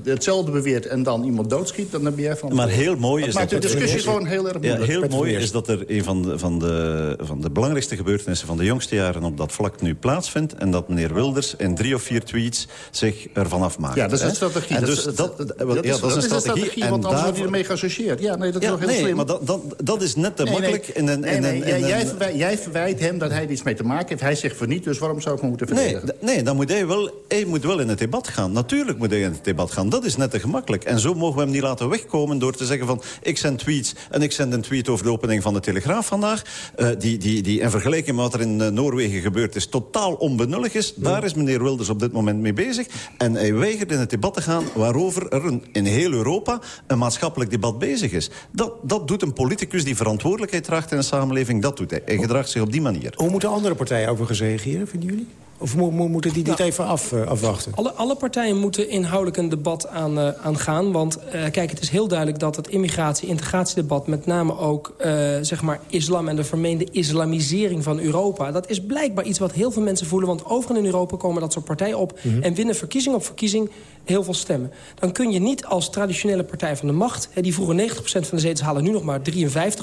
Speaker 12: hetzelfde beweert en dan iemand doodschiet... dan ben jij van...
Speaker 11: Maar heel mooi is dat...
Speaker 12: de discussie gewoon heel erg
Speaker 11: Ja,
Speaker 12: moeilijk.
Speaker 11: heel mooi is dat er een van de, van, de, van de belangrijkste gebeurtenissen... van de jongste jaren op dat vlak nu plaatsvindt. En dat meneer Wilders in drie of vier tweets zich ervan afmaakt.
Speaker 12: Ja, dat is een strategie.
Speaker 11: En dus
Speaker 12: is-
Speaker 11: dat,
Speaker 12: dat-
Speaker 11: ja,
Speaker 12: dat is- dat
Speaker 11: een
Speaker 12: is een
Speaker 11: strategie.
Speaker 12: strategie,
Speaker 11: en
Speaker 12: want anders wordt hij ermee geassocieerd. Ja, nee, dat is
Speaker 11: Ja,
Speaker 12: wel heel
Speaker 11: nee,
Speaker 12: slim.
Speaker 11: maar dat, dat, dat is net te
Speaker 12: Nee, nee.
Speaker 11: makkelijk. In een, in
Speaker 12: nee, jij, verwijt, jij verwijt hem dat hij er iets mee te maken heeft. Hij zegt voor niet, dus waarom zou ik hem moeten verdedigen?
Speaker 11: nee, dan moet hij, wel, hij moet wel in het debat gaan. Natuurlijk moet hij in het debat gaan. Dat is net te gemakkelijk. En zo mogen we hem niet laten wegkomen door te zeggen van... ik zend tweets en ik zend een tweet over de opening van de Telegraaf vandaag... eh, die, die, die in vergelijking met wat er in eh, Noorwegen gebeurd is... totaal onbenullig is. Daar is meneer Wilders op dit moment mee bezig. En hij weigert in het debat te gaan waarover er een, in heel Europa... een maatschappelijk debat bezig is. Dat, dat doet een politicus die verantwoordelijkheid draagt in een samenleving. Dat doet hij. Hij gedraagt zich op die manier.
Speaker 9: Hoe moeten andere partijen overigens reageren, vinden jullie? Of mo- mo- moeten die dit even af, eh, afwachten?
Speaker 10: Alle, alle partijen moeten inhoudelijk een debat aan, eh, aan gaan. Want eh, kijk, het is heel duidelijk dat het immigratie-integratiedebat... met name ook zeg maar islam en de vermeende islamisering van Europa... dat is blijkbaar iets wat heel veel mensen voelen. Want overal in Europa komen dat soort partijen op...
Speaker 14: Mhm.
Speaker 10: en winnen verkiezing op verkiezing heel veel stemmen. Dan kun je niet als traditionele partij van de macht... Hè, die vroeger 90% van de zetels halen nu nog maar 53%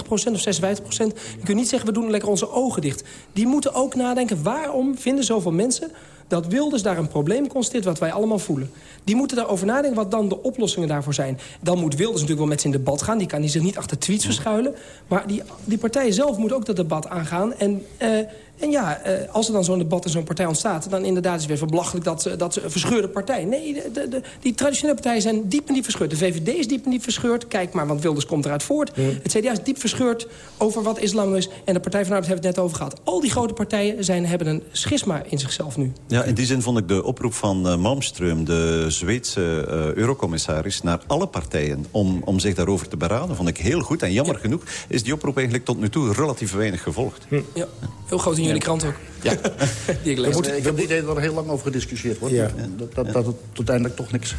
Speaker 10: of 56%... je kunt niet zeggen, we doen lekker onze ogen dicht. Die moeten ook nadenken, waarom vinden zoveel mensen dat Wilders daar een probleem constateert wat wij allemaal voelen. Die moeten daarover nadenken wat dan de oplossingen daarvoor zijn. Dan moet Wilders natuurlijk wel met zijn debat gaan. Die kan die zich niet achter tweets verschuilen. Maar die, die partijen zelf moeten ook dat debat aangaan. En, eh, en ja, eh, als er dan zo'n debat in zo'n partij ontstaat... dan inderdaad is het weer verbelachelijk dat ze, dat ze een verscheurde partij... Nee, de, de, de- die traditionele partijen zijn diep en diep verscheurd. De VVD is diep en diep verscheurd. Kijk maar, want Wilders komt eruit voort. Het CDA is diep verscheurd over wat islam is. En de Partij van de Arbeid hebben het net over gehad. Al die grote partijen zijn, hebben een schisma in zichzelf nu.
Speaker 11: Ja, in die zin vond ik de oproep van eh, Malmström, de Zweedse eh, eurocommissaris... naar alle partijen om, om zich daarover te beraden, vond ik heel goed. En jammer genoeg is die oproep eigenlijk tot nu toe relatief weinig gevolgd.
Speaker 10: Ja, heel groot in jullie krant ook.
Speaker 11: Ja. (laughs)
Speaker 10: Die ik lees.
Speaker 12: ik heb het idee dat er heel lang over gediscussieerd wordt.
Speaker 9: Ja.
Speaker 12: Dat, dat, dat het uiteindelijk toch niks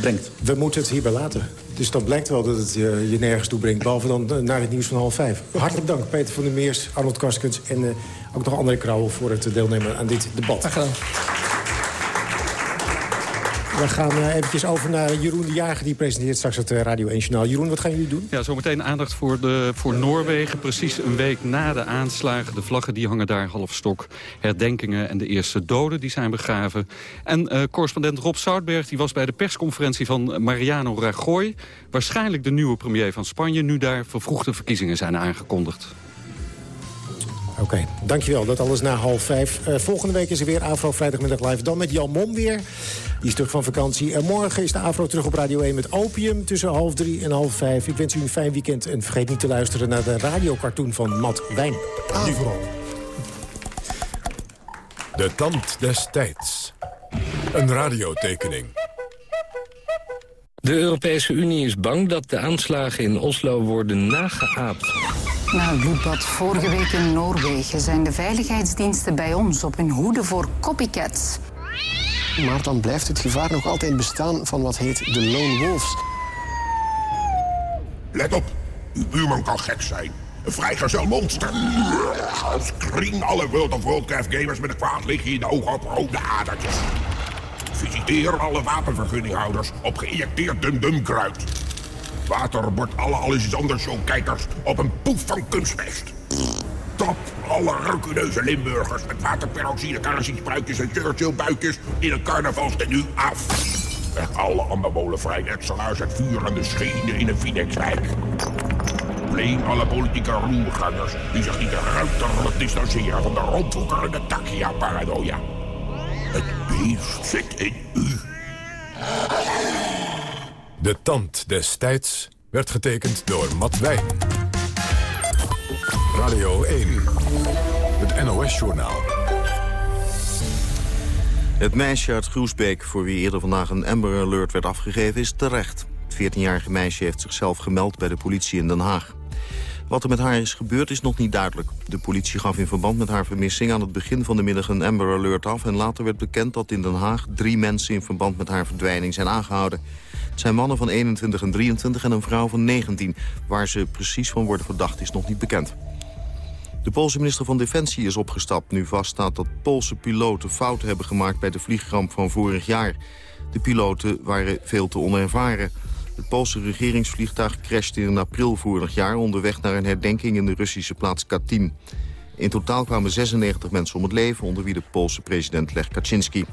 Speaker 12: brengt.
Speaker 9: We moeten het hierbij laten. Dus dan blijkt wel dat het je, je nergens toe brengt. Behalve dan eh, naar het nieuws van half vijf. Hartelijk dank Peter van der Meers, Arnold Karskens... en eh, ook nog André Krauwel voor het deelnemen aan dit debat.
Speaker 10: Graag gedaan.
Speaker 9: We gaan eh, eventjes over naar Jeroen de Jager. Die presenteert straks het eh, Radio 1 Journaal. Jeroen, wat gaan jullie doen?
Speaker 14: Ja, zometeen aandacht voor, de, voor Noorwegen. Precies een week na de aanslagen. De vlaggen die hangen daar half stok. Herdenkingen en de eerste doden die zijn begraven. En eh, correspondent Rob Zoutberg die was bij de persconferentie van Mariano Rajoy. Waarschijnlijk de nieuwe premier van Spanje. Nu daar vervroegde verkiezingen zijn aangekondigd.
Speaker 9: Oké, dankjewel. Dat alles na half vijf. Eh, volgende week is er weer Afro Vrijdagmiddag Live. Dan met Jan Mom weer. Die is terug van vakantie. En morgen is de Afro terug op Radio 1 met Opium tussen half drie en half vijf. Ik wens u een fijn weekend. En vergeet niet te luisteren naar de radiocartoon van Matt Wijn.
Speaker 1: Avro. De tand des tijds. Een radiotekening.
Speaker 15: De Europese Unie is bang dat de aanslagen in Oslo worden nageaapt.
Speaker 16: Na het bloedbad vorige week in Noorwegen zijn de veiligheidsdiensten bij ons op hun hoede voor copycats.
Speaker 17: Maar dan blijft het gevaar nog altijd bestaan van wat heet de lone wolves.
Speaker 18: Let op, uw buurman kan gek zijn. Een vrijgezel monster. Screen alle World of Worldcraft gamers met een kwaad lichtje in de ogen op rode adertjes. Visiteer alle wapenvergunninghouders op geïnjecteerd dum-dum kruid. Water wordt alle Alexander Show-kijkers op een poef van kunstmest. Tap alle rancuneuze Limburgers met waterperoxide, kerosiespruitjes en Churchill-buikjes in een carnavalstenu af. Weg alle vrijnetselaars het vuur en de schenen in een Phoenixwijk. probleem. Alle politieke roergangers die zich niet ruiterlijk distancieren van de rondwoekerende Takia-paranoia. Het beest zit in u.
Speaker 1: De tand des tijds werd getekend door Matt Wijn. Radio 1, het NOS-journaal.
Speaker 2: Het meisje uit Groesbeek, voor wie eerder vandaag een Amber Alert werd afgegeven, is terecht. Het 14-jarige meisje heeft zichzelf gemeld bij de politie in Den Haag. Wat er met haar is gebeurd is nog niet duidelijk. De politie gaf in verband met haar vermissing aan het begin van de middag een Amber Alert af... en later werd bekend dat in Den Haag drie mensen in verband met haar verdwijning zijn aangehouden. Het zijn mannen van 21 en 23 en een vrouw van 19. Waar ze precies van worden verdacht is nog niet bekend. De Poolse minister van Defensie is opgestapt. Nu vaststaat dat Poolse piloten fouten hebben gemaakt bij de vliegramp van vorig jaar. De piloten waren veel te onervaren. Het Poolse regeringsvliegtuig crashte in april vorig jaar... onderweg naar een herdenking in de Russische plaats Katyn. In totaal kwamen 96 mensen om het leven... onder wie de Poolse president Lech Kaczynski.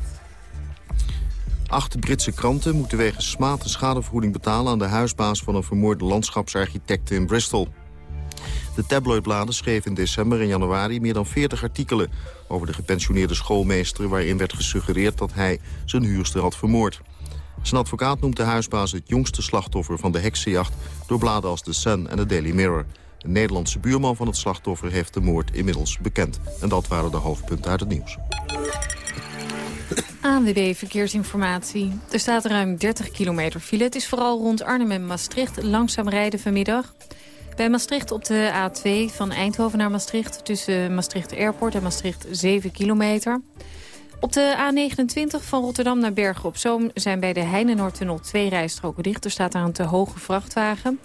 Speaker 2: Acht Britse kranten moeten wegens smaad een schadevergoeding betalen... aan de huisbaas van een vermoorde landschapsarchitect in Bristol. De tabloidbladen schreven in december en januari meer dan 40 artikelen... over de gepensioneerde schoolmeester... waarin werd gesuggereerd dat hij zijn huurster had vermoord. Zijn advocaat noemt de huisbaas het jongste slachtoffer van de heksenjacht... door bladen als The Sun en de Daily Mirror. Een Nederlandse buurman van het slachtoffer heeft de moord inmiddels bekend. En dat waren de hoofdpunten uit het nieuws.
Speaker 4: ANWB Verkeersinformatie. Er staat ruim 30 kilometer file. Het is vooral rond Arnhem en Maastricht langzaam rijden vanmiddag. Bij Maastricht op de A2 van Eindhoven naar Maastricht... tussen Maastricht Airport en Maastricht 7 kilometer. Op de A29 van Rotterdam naar Bergen op Zoom... zijn bij de Heinenoordtunnel twee rijstroken dicht. Er staat daar een te hoge vrachtwagen.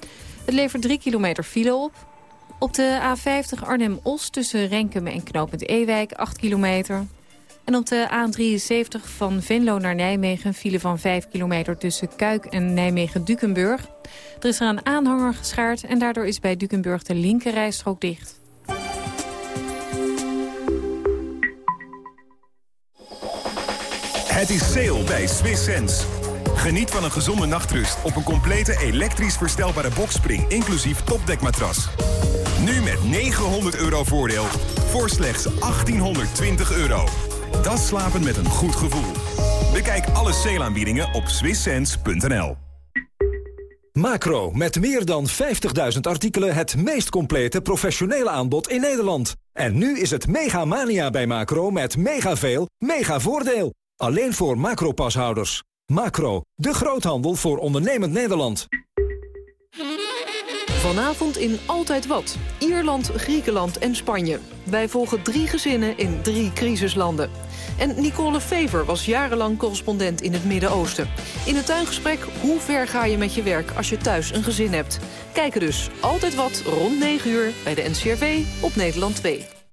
Speaker 4: Het levert 3 kilometer file op. Op de A50 Arnhem-Os tussen Renkum en Knopend Ewijk 8 kilometer. En op de A73 van Venlo naar Nijmegen file van 5 kilometer tussen Kuik en Nijmegen-Dukenburg. Er is er een aanhanger geschaard en daardoor is bij Dukenburg de linkerrijstrook dicht.
Speaker 19: Het is sale bij Swiss Sense. Geniet van een gezonde nachtrust op een complete elektrisch verstelbare bokspring... inclusief topdekmatras. Nu met 900 euro voordeel voor slechts 1820 euro. Dat slapen met een goed gevoel. Bekijk alle sale-aanbiedingen op swisssense.nl.
Speaker 20: Macro, met meer dan 50.000 artikelen het meest complete professionele aanbod in Nederland. En nu is het mega mania bij Macro met mega veel, mega voordeel. Alleen voor Macro-pashouders. Macro, de groothandel voor ondernemend Nederland.
Speaker 6: Vanavond in Altijd Wat. Ierland, Griekenland en Spanje. Wij volgen drie gezinnen in drie crisislanden. En Nicole Fever was jarenlang correspondent in het Midden-Oosten. In het tuingesprek hoe ver ga je met je werk als je thuis een gezin hebt. Kijken dus Altijd Wat rond 9 uur bij de NCRV op Nederland 2.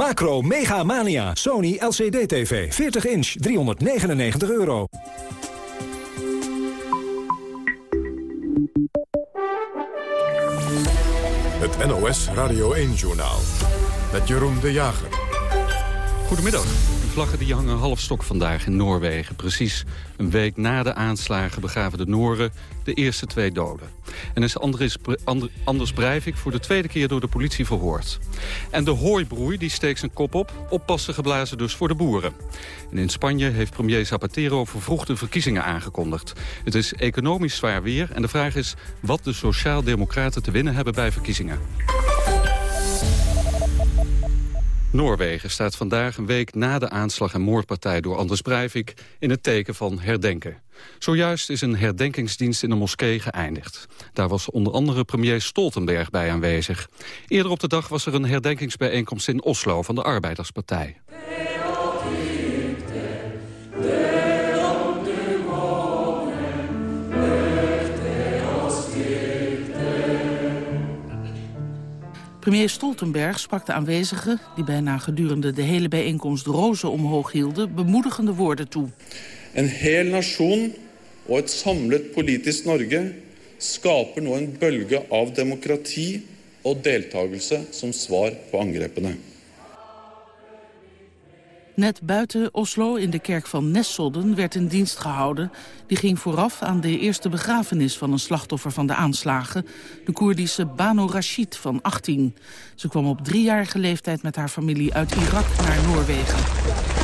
Speaker 20: Macro Mega Mania. Sony LCD TV. 40 inch. 399 euro.
Speaker 1: Het NOS Radio 1-journaal. Met Jeroen de Jager.
Speaker 14: Goedemiddag. Vlaggen die hangen halfstok vandaag in Noorwegen. Precies een week na de aanslagen begaven de Nooren de eerste twee doden. En is Ander- Anders Breivik voor de tweede keer door de politie verhoord. En de hooibroei die steekt zijn kop op, oppassen geblazen dus voor de boeren. En in Spanje heeft premier Zapatero vervroegde verkiezingen aangekondigd. Het is economisch zwaar weer en de vraag is wat de sociaal-democraten te winnen hebben bij verkiezingen. Noorwegen staat vandaag een week na de aanslag en moordpartij door Anders Breivik in het teken van herdenken. Zojuist is een herdenkingsdienst in een moskee geëindigd. Daar was onder andere premier Stoltenberg bij aanwezig. Eerder op de dag was er een herdenkingsbijeenkomst in Oslo van de Arbeiderspartij.
Speaker 21: Premier Stoltenberg sprak de aanwezigen, die bijna gedurende de hele bijeenkomst rozen omhoog hielden, bemoedigende woorden toe.
Speaker 22: En hel nasjon og et samlet politisk Norge skaper nå en bølge av demokrati og deltakelse som svar på angrepene.
Speaker 21: Net buiten Oslo, in de kerk van Nesselden, werd een dienst gehouden. Die ging vooraf aan de eerste begrafenis van een slachtoffer van de aanslagen. De Koerdische Bano Rashid van 18. Ze kwam op driejarige leeftijd met haar familie uit Irak naar Noorwegen.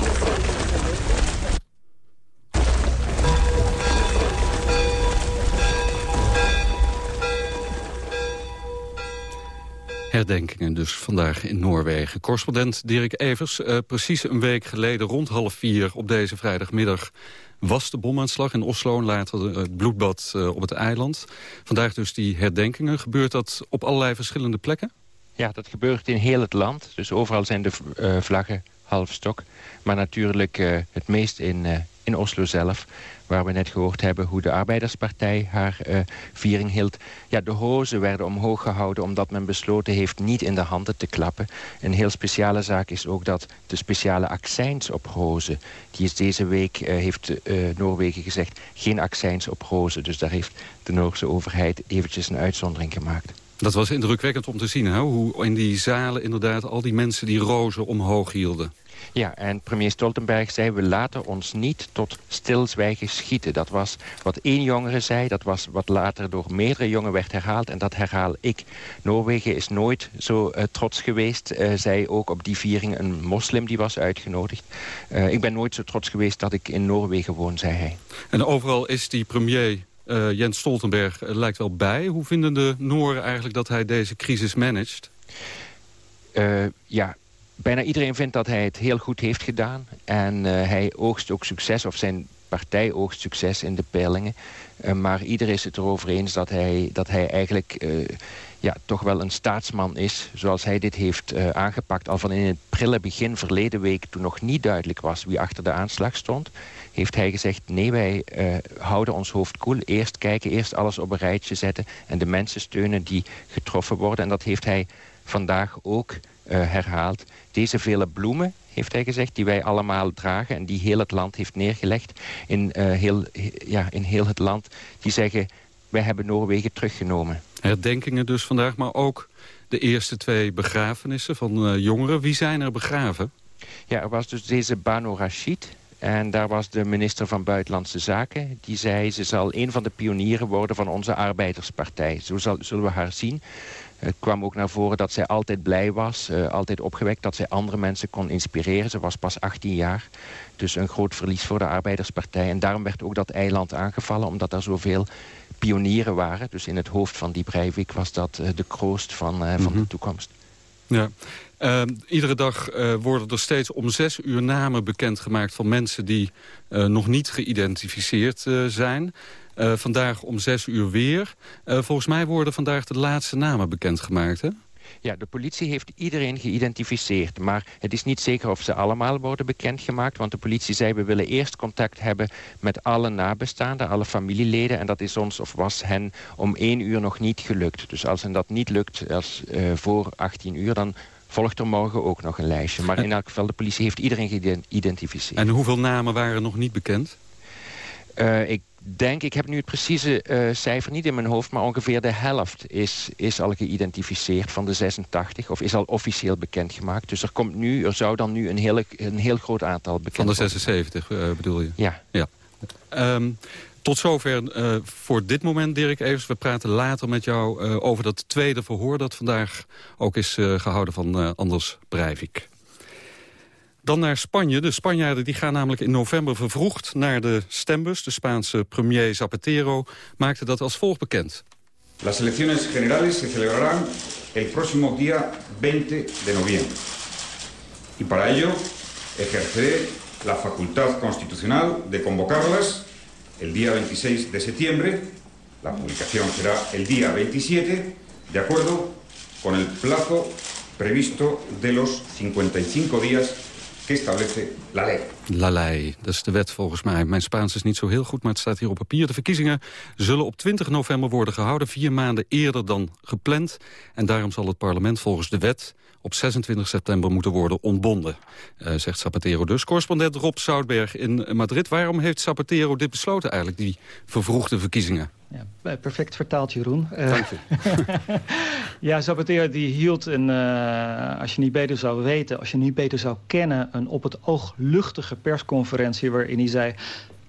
Speaker 14: Herdenkingen dus vandaag in Noorwegen. Correspondent Dirk Evers, eh, precies een week geleden rond half vier op deze vrijdagmiddag was de bomaanslag in Oslo en later het bloedbad eh, op het eiland. Vandaag dus die herdenkingen. Gebeurt dat op allerlei verschillende plekken?
Speaker 23: Ja, dat gebeurt in heel het land. Dus overal zijn de uh, vlaggen half stok. Maar natuurlijk het meest in, in Oslo zelf. Waar we net gehoord hebben hoe de Arbeiderspartij haar uh, viering hield. Ja, de hozen werden omhoog gehouden omdat men besloten heeft niet in de handen te klappen. Een heel speciale zaak is ook dat de speciale accijns op rozen... die is deze week, heeft Noorwegen gezegd, geen accijns op rozen. Dus daar heeft de Noorse overheid eventjes een uitzondering gemaakt.
Speaker 14: Dat was indrukwekkend om te zien, hè? hoe in die zalen inderdaad al die mensen die rozen omhoog hielden.
Speaker 23: Ja, en premier Stoltenberg zei, we laten ons niet tot stilzwijgen schieten. Dat was wat één jongere zei, dat was wat later door meerdere jongen werd herhaald. En dat herhaal ik. Noorwegen is nooit zo uh, trots geweest, uh, zei ook op die viering een moslim die was uitgenodigd. Uh, ik ben nooit zo trots geweest dat ik in Noorwegen woon, zei hij.
Speaker 14: En overal is die premier Jens Stoltenberg lijkt wel bij. Hoe vinden de Nooren eigenlijk dat hij deze crisis managt?
Speaker 23: Ja, bijna iedereen vindt dat hij het heel goed heeft gedaan. En hij oogst ook succes, of zijn partij oogst succes in de peilingen. maar iedereen is het erover eens dat hij, dat hij eigenlijk ja, toch wel een staatsman is... zoals hij dit heeft aangepakt. Al van in het prille begin verleden week... toen nog niet duidelijk was wie achter de aanslag stond... heeft hij gezegd, nee, wij houden ons hoofd koel. Eerst kijken, eerst alles op een rijtje zetten... en de mensen steunen die getroffen worden. En dat heeft hij vandaag ook herhaald. Deze vele bloemen, heeft hij gezegd, die wij allemaal dragen... en die heel het land heeft neergelegd in, heel, ja, in heel het land... die zeggen, wij hebben Noorwegen teruggenomen.
Speaker 14: Herdenkingen dus vandaag, maar ook de eerste twee begrafenissen van uh, jongeren. Wie zijn er begraven?
Speaker 23: Ja, er was dus deze Bano Rashid. En daar was de minister van Buitenlandse Zaken. Die zei, ze zal een van de pionieren worden van onze arbeiderspartij. Zo zal, zullen we haar zien. Het kwam ook naar voren dat zij altijd blij was, uh, altijd opgewekt... dat zij andere mensen kon inspireren. Ze was pas 18 jaar. Dus een groot verlies voor de arbeiderspartij. En daarom werd ook dat eiland aangevallen... omdat er zoveel pionieren waren. Dus in het hoofd van die Breivik was dat uh, de kroost van, van mm -hmm. de toekomst.
Speaker 14: Ja. Uh, iedere dag uh, worden er steeds om zes uur namen bekendgemaakt... van mensen die uh, nog niet geïdentificeerd zijn. vandaag om zes uur weer. volgens mij worden vandaag de laatste namen bekendgemaakt, hè?
Speaker 23: Ja, de politie heeft iedereen geïdentificeerd. Maar het is niet zeker of ze allemaal worden bekendgemaakt. Want de politie zei, we willen eerst contact hebben met alle nabestaanden, alle familieleden. En dat is ons, of was hen, om één uur nog niet gelukt. Dus als hen dat niet lukt als, uh, voor 18 uur, dan volgt er morgen ook nog een lijstje. Maar in elk geval, de politie heeft iedereen geïdentificeerd.
Speaker 14: En hoeveel namen waren nog niet bekend?
Speaker 23: Uh, ik denk, ik heb nu het precieze uh, cijfer niet in mijn hoofd... maar ongeveer de helft is, is al geïdentificeerd van de 86... of is al officieel bekendgemaakt. Dus er, komt nu, er zou dan nu een, hele, een heel groot aantal bekend
Speaker 14: Van de 76 uh, bedoel je?
Speaker 23: Ja.
Speaker 14: ja. Um, tot zover uh, voor dit moment, Dirk Evers. We praten later met jou over dat tweede verhoor... dat vandaag ook is gehouden van Anders Breivik. Dan naar Spanje. De Spanjaarden die gaan namelijk in november vervroegd naar de stembus. De Spaanse premier Zapatero maakte dat als volgt bekend.
Speaker 24: Las elecciones generales se celebrarán el próximo día 20 de noviembre. Y para ello ejerceré la facultad constitucional de convocarlas el día 26 de septiembre. La publicación será el día 27, de acuerdo con el plazo previsto de los 55 días que establece la ley.
Speaker 14: La dat is de wet volgens mij. Mijn Spaans is niet zo heel goed, maar het staat hier op papier. De verkiezingen zullen op 20 november worden gehouden, vier maanden eerder dan gepland. En daarom zal het parlement volgens de wet op 26 september moeten worden ontbonden, uh, zegt Zapatero. Dus correspondent Rob Zoutberg in Madrid. Waarom heeft Zapatero dit besloten eigenlijk, die vervroegde verkiezingen?
Speaker 25: Ja, perfect vertaald, Jeroen. Eh,
Speaker 14: Dank je. (laughs)
Speaker 25: ja, Zapatero die hield een, eh, als je niet beter zou weten... als je niet beter zou kennen... een op het oog luchtige persconferentie waarin hij zei...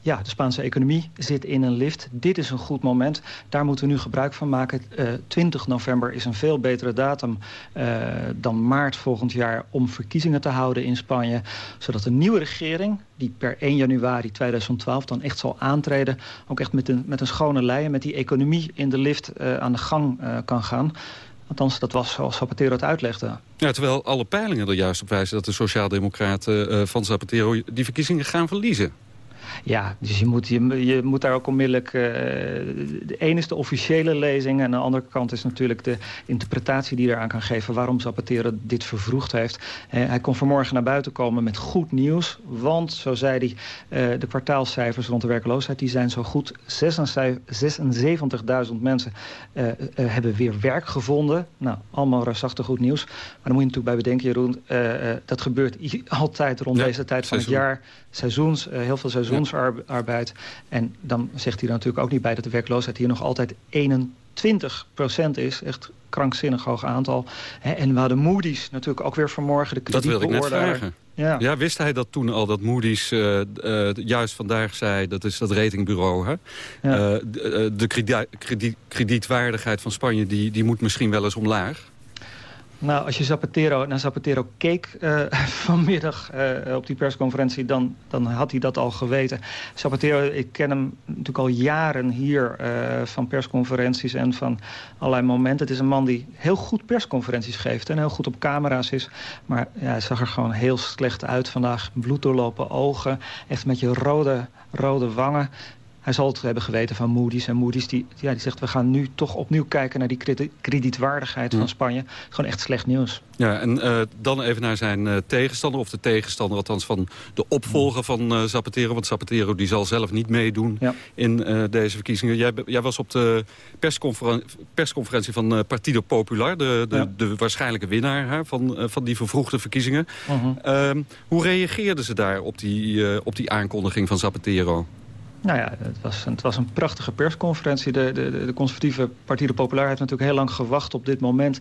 Speaker 25: ja, de Spaanse economie zit in een lift. Dit is een goed moment. Daar moeten we nu gebruik van maken. Eh 20 november is een veel betere datum eh, dan maart volgend jaar... om verkiezingen te houden in Spanje. Zodat de nieuwe regering, die per 1 januari 2012 dan echt zal aantreden... ook echt met een, met een schone lei en met die economie in de lift eh, aan de gang kan gaan. Althans, dat was zoals Zapatero het uitlegde.
Speaker 14: Ja, terwijl alle peilingen er juist op wijzen... dat de Sociaaldemocraten van Zapatero die verkiezingen gaan verliezen.
Speaker 25: Ja, dus je moet, je, je moet daar ook onmiddellijk... eh, de ene is de officiële lezing... en aan de andere kant is natuurlijk de interpretatie die je eraan kan geven... waarom Zapatero dit vervroegd heeft. Eh, hij kon vanmorgen naar buiten komen met goed nieuws. Want, zo zei hij, eh, de kwartaalcijfers rond de werkloosheid... die zijn zo goed. 76.000 mensen hebben weer werk gevonden. Nou, allemaal reusachtig goed nieuws. Maar dan moet je natuurlijk bij bedenken, Jeroen... dat gebeurt altijd rond
Speaker 14: Ja,
Speaker 25: deze tijd van
Speaker 14: seizoen.
Speaker 25: het jaar. Seizoens, eh, heel veel seizoensarbeid. En dan zegt hij er natuurlijk ook niet bij... dat de werkloosheid hier nog altijd 21% is. Echt krankzinnig hoog aantal. En we hadden Moody's natuurlijk ook weer vanmorgen. De
Speaker 14: Dat wilde ik net vragen.
Speaker 25: Ja.
Speaker 14: Ja, wist hij dat toen al dat Moody's eh, eh, juist vandaag zei... dat is dat ratingbureau, hè? De kredi- kredi- kredietwaardigheid van Spanje... Die, die moet misschien wel eens omlaag.
Speaker 25: Nou, als je Zapatero, naar Zapatero keek eh, (laughs) vanmiddag eh, op die persconferentie... Dan, dan had hij dat al geweten. Zapatero, ik ken hem natuurlijk al jaren hier eh, van persconferenties... en van allerlei momenten. Het is een man die heel goed persconferenties geeft... en heel goed op camera's is. Maar ja, hij zag er gewoon heel slecht uit vandaag. Bloeddoorlopen ogen, echt met je rode, rode wangen... Hij zal het hebben geweten van Moody's. En Moody's die, ja, die zegt, we gaan nu toch opnieuw kijken naar die kredi- kredietwaardigheid van Spanje. Gewoon echt slecht nieuws.
Speaker 14: Ja, en eh, dan even naar zijn eh, tegenstander, of de tegenstander althans van de opvolger van eh, Zapatero. Want Zapatero die zal zelf niet meedoen in deze verkiezingen. Jij, jij was op de persconferen- persconferentie van Partido Popular, de, de,
Speaker 25: Ja.
Speaker 14: de waarschijnlijke winnaar hè, van, van die vervroegde verkiezingen.
Speaker 25: Mhm.
Speaker 14: Ehm, hoe reageerden ze daar op die, op die aankondiging van Zapatero?
Speaker 25: Nou ja, het was, een- het was een prachtige persconferentie. De, de, de- conservatieve Partij de Populair heeft natuurlijk heel lang gewacht op dit moment.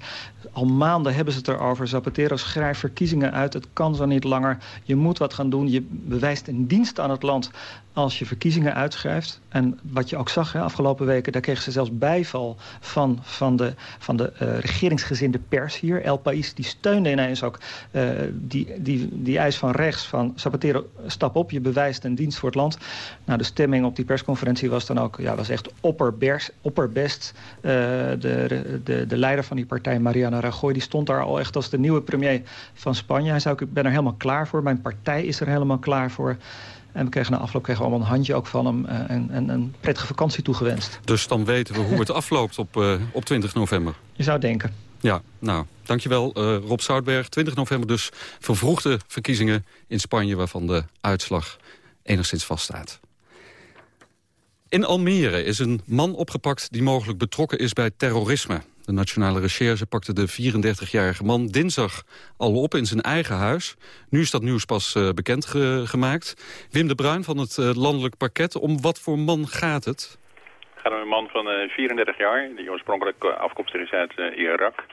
Speaker 25: Al maanden hebben ze het erover. Zapatero schrijft verkiezingen uit. Het kan zo niet langer. Je moet wat gaan doen. Je bewijst een dienst aan het land als je verkiezingen uitschrijft. En wat je ook zag hè, afgelopen weken... daar kregen ze zelfs bijval van, van de, van de eh, regeringsgezinde pers hier. El País, die steunde ineens ook eh, die, die, die eis van rechts... van Zapatero, stap op, je bewijst een dienst voor het land. Nou, de stemming op die persconferentie was dan ook... ja, was echt opperbers, opperbest. Eh, de, de, de leider van die partij, Mariano Rajoy... die stond daar al echt als de nieuwe premier van Spanje. Hij zei ook, ik ben er helemaal klaar voor. Mijn partij is er helemaal klaar voor. En we kregen na afloop kregen we allemaal een handje ook van hem... eh, en, en een prettige vakantie toegewenst.
Speaker 14: Dus dan weten we hoe het (laughs) afloopt op, eh, op 20 november.
Speaker 25: Je zou denken.
Speaker 14: Ja, nou, dankjewel uh, Rob Zoutberg. 20 november dus vervroegde verkiezingen in Spanje... waarvan de uitslag enigszins vaststaat. In Almere is een man opgepakt die mogelijk betrokken is bij terrorisme. De Nationale Recherche pakte de 34-jarige man dinsdag al op in zijn eigen huis. Nu is dat nieuws pas uh, bekend ge gemaakt. Wim de Bruin van het uh, landelijk parket. Om wat voor man gaat het?
Speaker 26: Het gaat om een man van uh, 34 jaar, die oorspronkelijk afkomstig is uit Irak.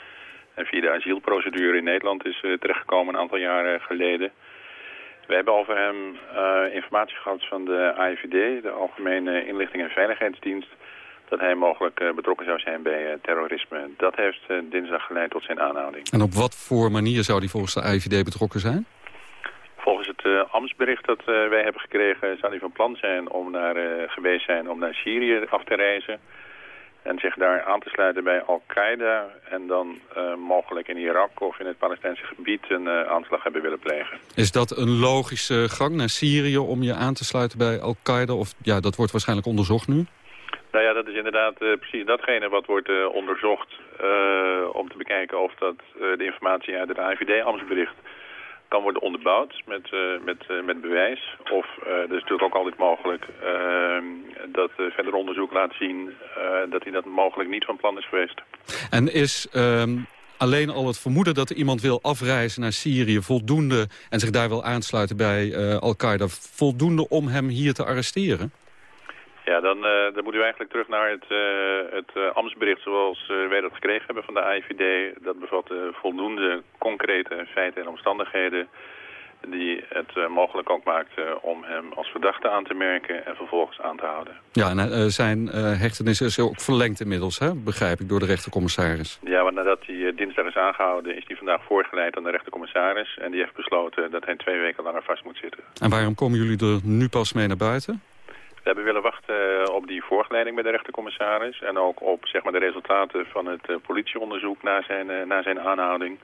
Speaker 26: En via de asielprocedure in Nederland is terechtgekomen een aantal jaren geleden. We hebben over hem informatie gehad van de AIVD, de Algemene Inlichting en Veiligheidsdienst, dat hij mogelijk uh, betrokken zou zijn bij uh, terrorisme. Dat heeft dinsdag geleid tot zijn aanhouding.
Speaker 14: En op wat voor manier zou hij volgens de AIVD betrokken zijn?
Speaker 26: Volgens het uh, ambtsbericht dat uh, wij hebben gekregen zou hij van plan zijn om naar, uh, geweest zijn om naar Syrië af te reizen. En zich daar aan te sluiten bij Al-Qaeda en dan mogelijk in Irak of in het Palestijnse gebied een aanslag hebben willen plegen.
Speaker 14: Is dat een logische gang naar Syrië om je aan te sluiten bij Al-Qaeda? Of ja, dat wordt waarschijnlijk onderzocht nu?
Speaker 26: Nou ja, dat is inderdaad uh, precies datgene wat wordt onderzocht om te bekijken of dat de informatie uit het AIVD-ambtsbericht kan worden onderbouwd met, met, met bewijs. Of er is natuurlijk ook altijd mogelijk ehm, dat verder onderzoek laat zien dat hij dat mogelijk niet van plan is geweest.
Speaker 14: En is ehm, alleen al het vermoeden dat er iemand wil afreizen naar Syrië voldoende en zich daar wil aansluiten bij Al-Qaeda voldoende om hem hier te arresteren?
Speaker 26: Ja, dan, uh, dan moet u eigenlijk terug naar het, uh, het uh, ambtsbericht zoals wij dat gekregen hebben van de AIVD. Dat bevat voldoende concrete feiten en omstandigheden die het mogelijk ook maakt om hem als verdachte aan te merken en vervolgens aan te houden.
Speaker 14: Ja, en zijn hechtenis is ook verlengd inmiddels, hè? begrijp ik, door de rechtercommissaris.
Speaker 26: Ja, want nadat hij dinsdag is aangehouden is hij vandaag voorgeleid aan de rechtercommissaris. En die heeft besloten dat hij twee weken langer vast moet zitten.
Speaker 14: En waarom komen jullie er nu pas mee naar buiten?
Speaker 26: We hebben willen wachten eh, op die voorgeleiding bij de rechtercommissaris... en ook op zeg maar, de resultaten van het uh, politieonderzoek na zijn, uh, na zijn aanhouding.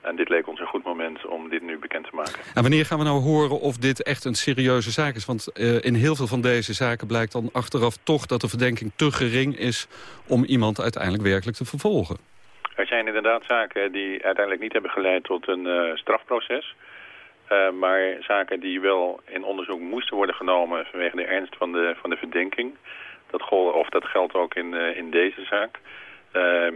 Speaker 26: En dit leek ons een goed moment om dit nu bekend te maken.
Speaker 14: En wanneer gaan we nou horen of dit echt een serieuze zaak is? Want uh, in heel veel van deze zaken blijkt dan achteraf toch dat de verdenking te gering is... om iemand uiteindelijk werkelijk te vervolgen.
Speaker 26: Er zijn inderdaad zaken die uiteindelijk niet hebben geleid tot een uh, strafproces... Uh, maar zaken die wel in onderzoek moesten worden genomen vanwege de ernst van de, van de verdenking. Dat, gold, of dat geldt ook in, uh, in deze zaak. Uh,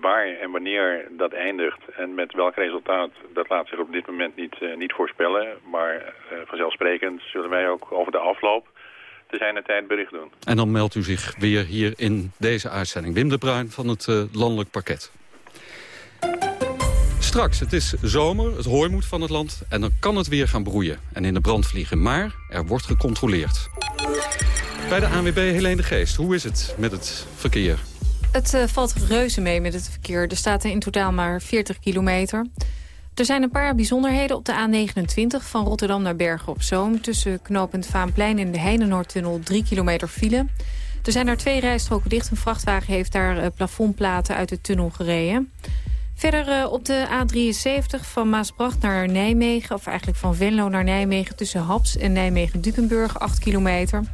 Speaker 26: waar en wanneer dat eindigt en met welk resultaat, dat laat zich op dit moment niet, uh, niet voorspellen. Maar vanzelfsprekend zullen wij ook over de afloop te zijn de tijd bericht doen.
Speaker 14: En dan meldt u zich weer hier in deze uitzending. Wim de Bruin van het Landelijk Parket. Straks, het is zomer, het hooi moet van het land... en dan kan het weer gaan broeien en in de brand vliegen. Maar er wordt gecontroleerd. Bij de ANWB Helene Geest, hoe is het met het verkeer?
Speaker 4: Het uh, valt reuze mee met het verkeer. Er staat in totaal maar 40 kilometer. Er zijn een paar bijzonderheden op de A29 van Rotterdam naar Bergen op Zoom. Tussen knooppunt Vaanplein en de Heinenoordtunnel 3 kilometer file. Er zijn er twee rijstroken dicht. Een vrachtwagen heeft daar uh, plafondplaten uit de tunnel gereden. Verder uh, op de A73 van Maasbracht naar Nijmegen... of eigenlijk van Venlo naar Nijmegen... tussen Haps en Nijmegen-Dukenburg, 8 kilometer.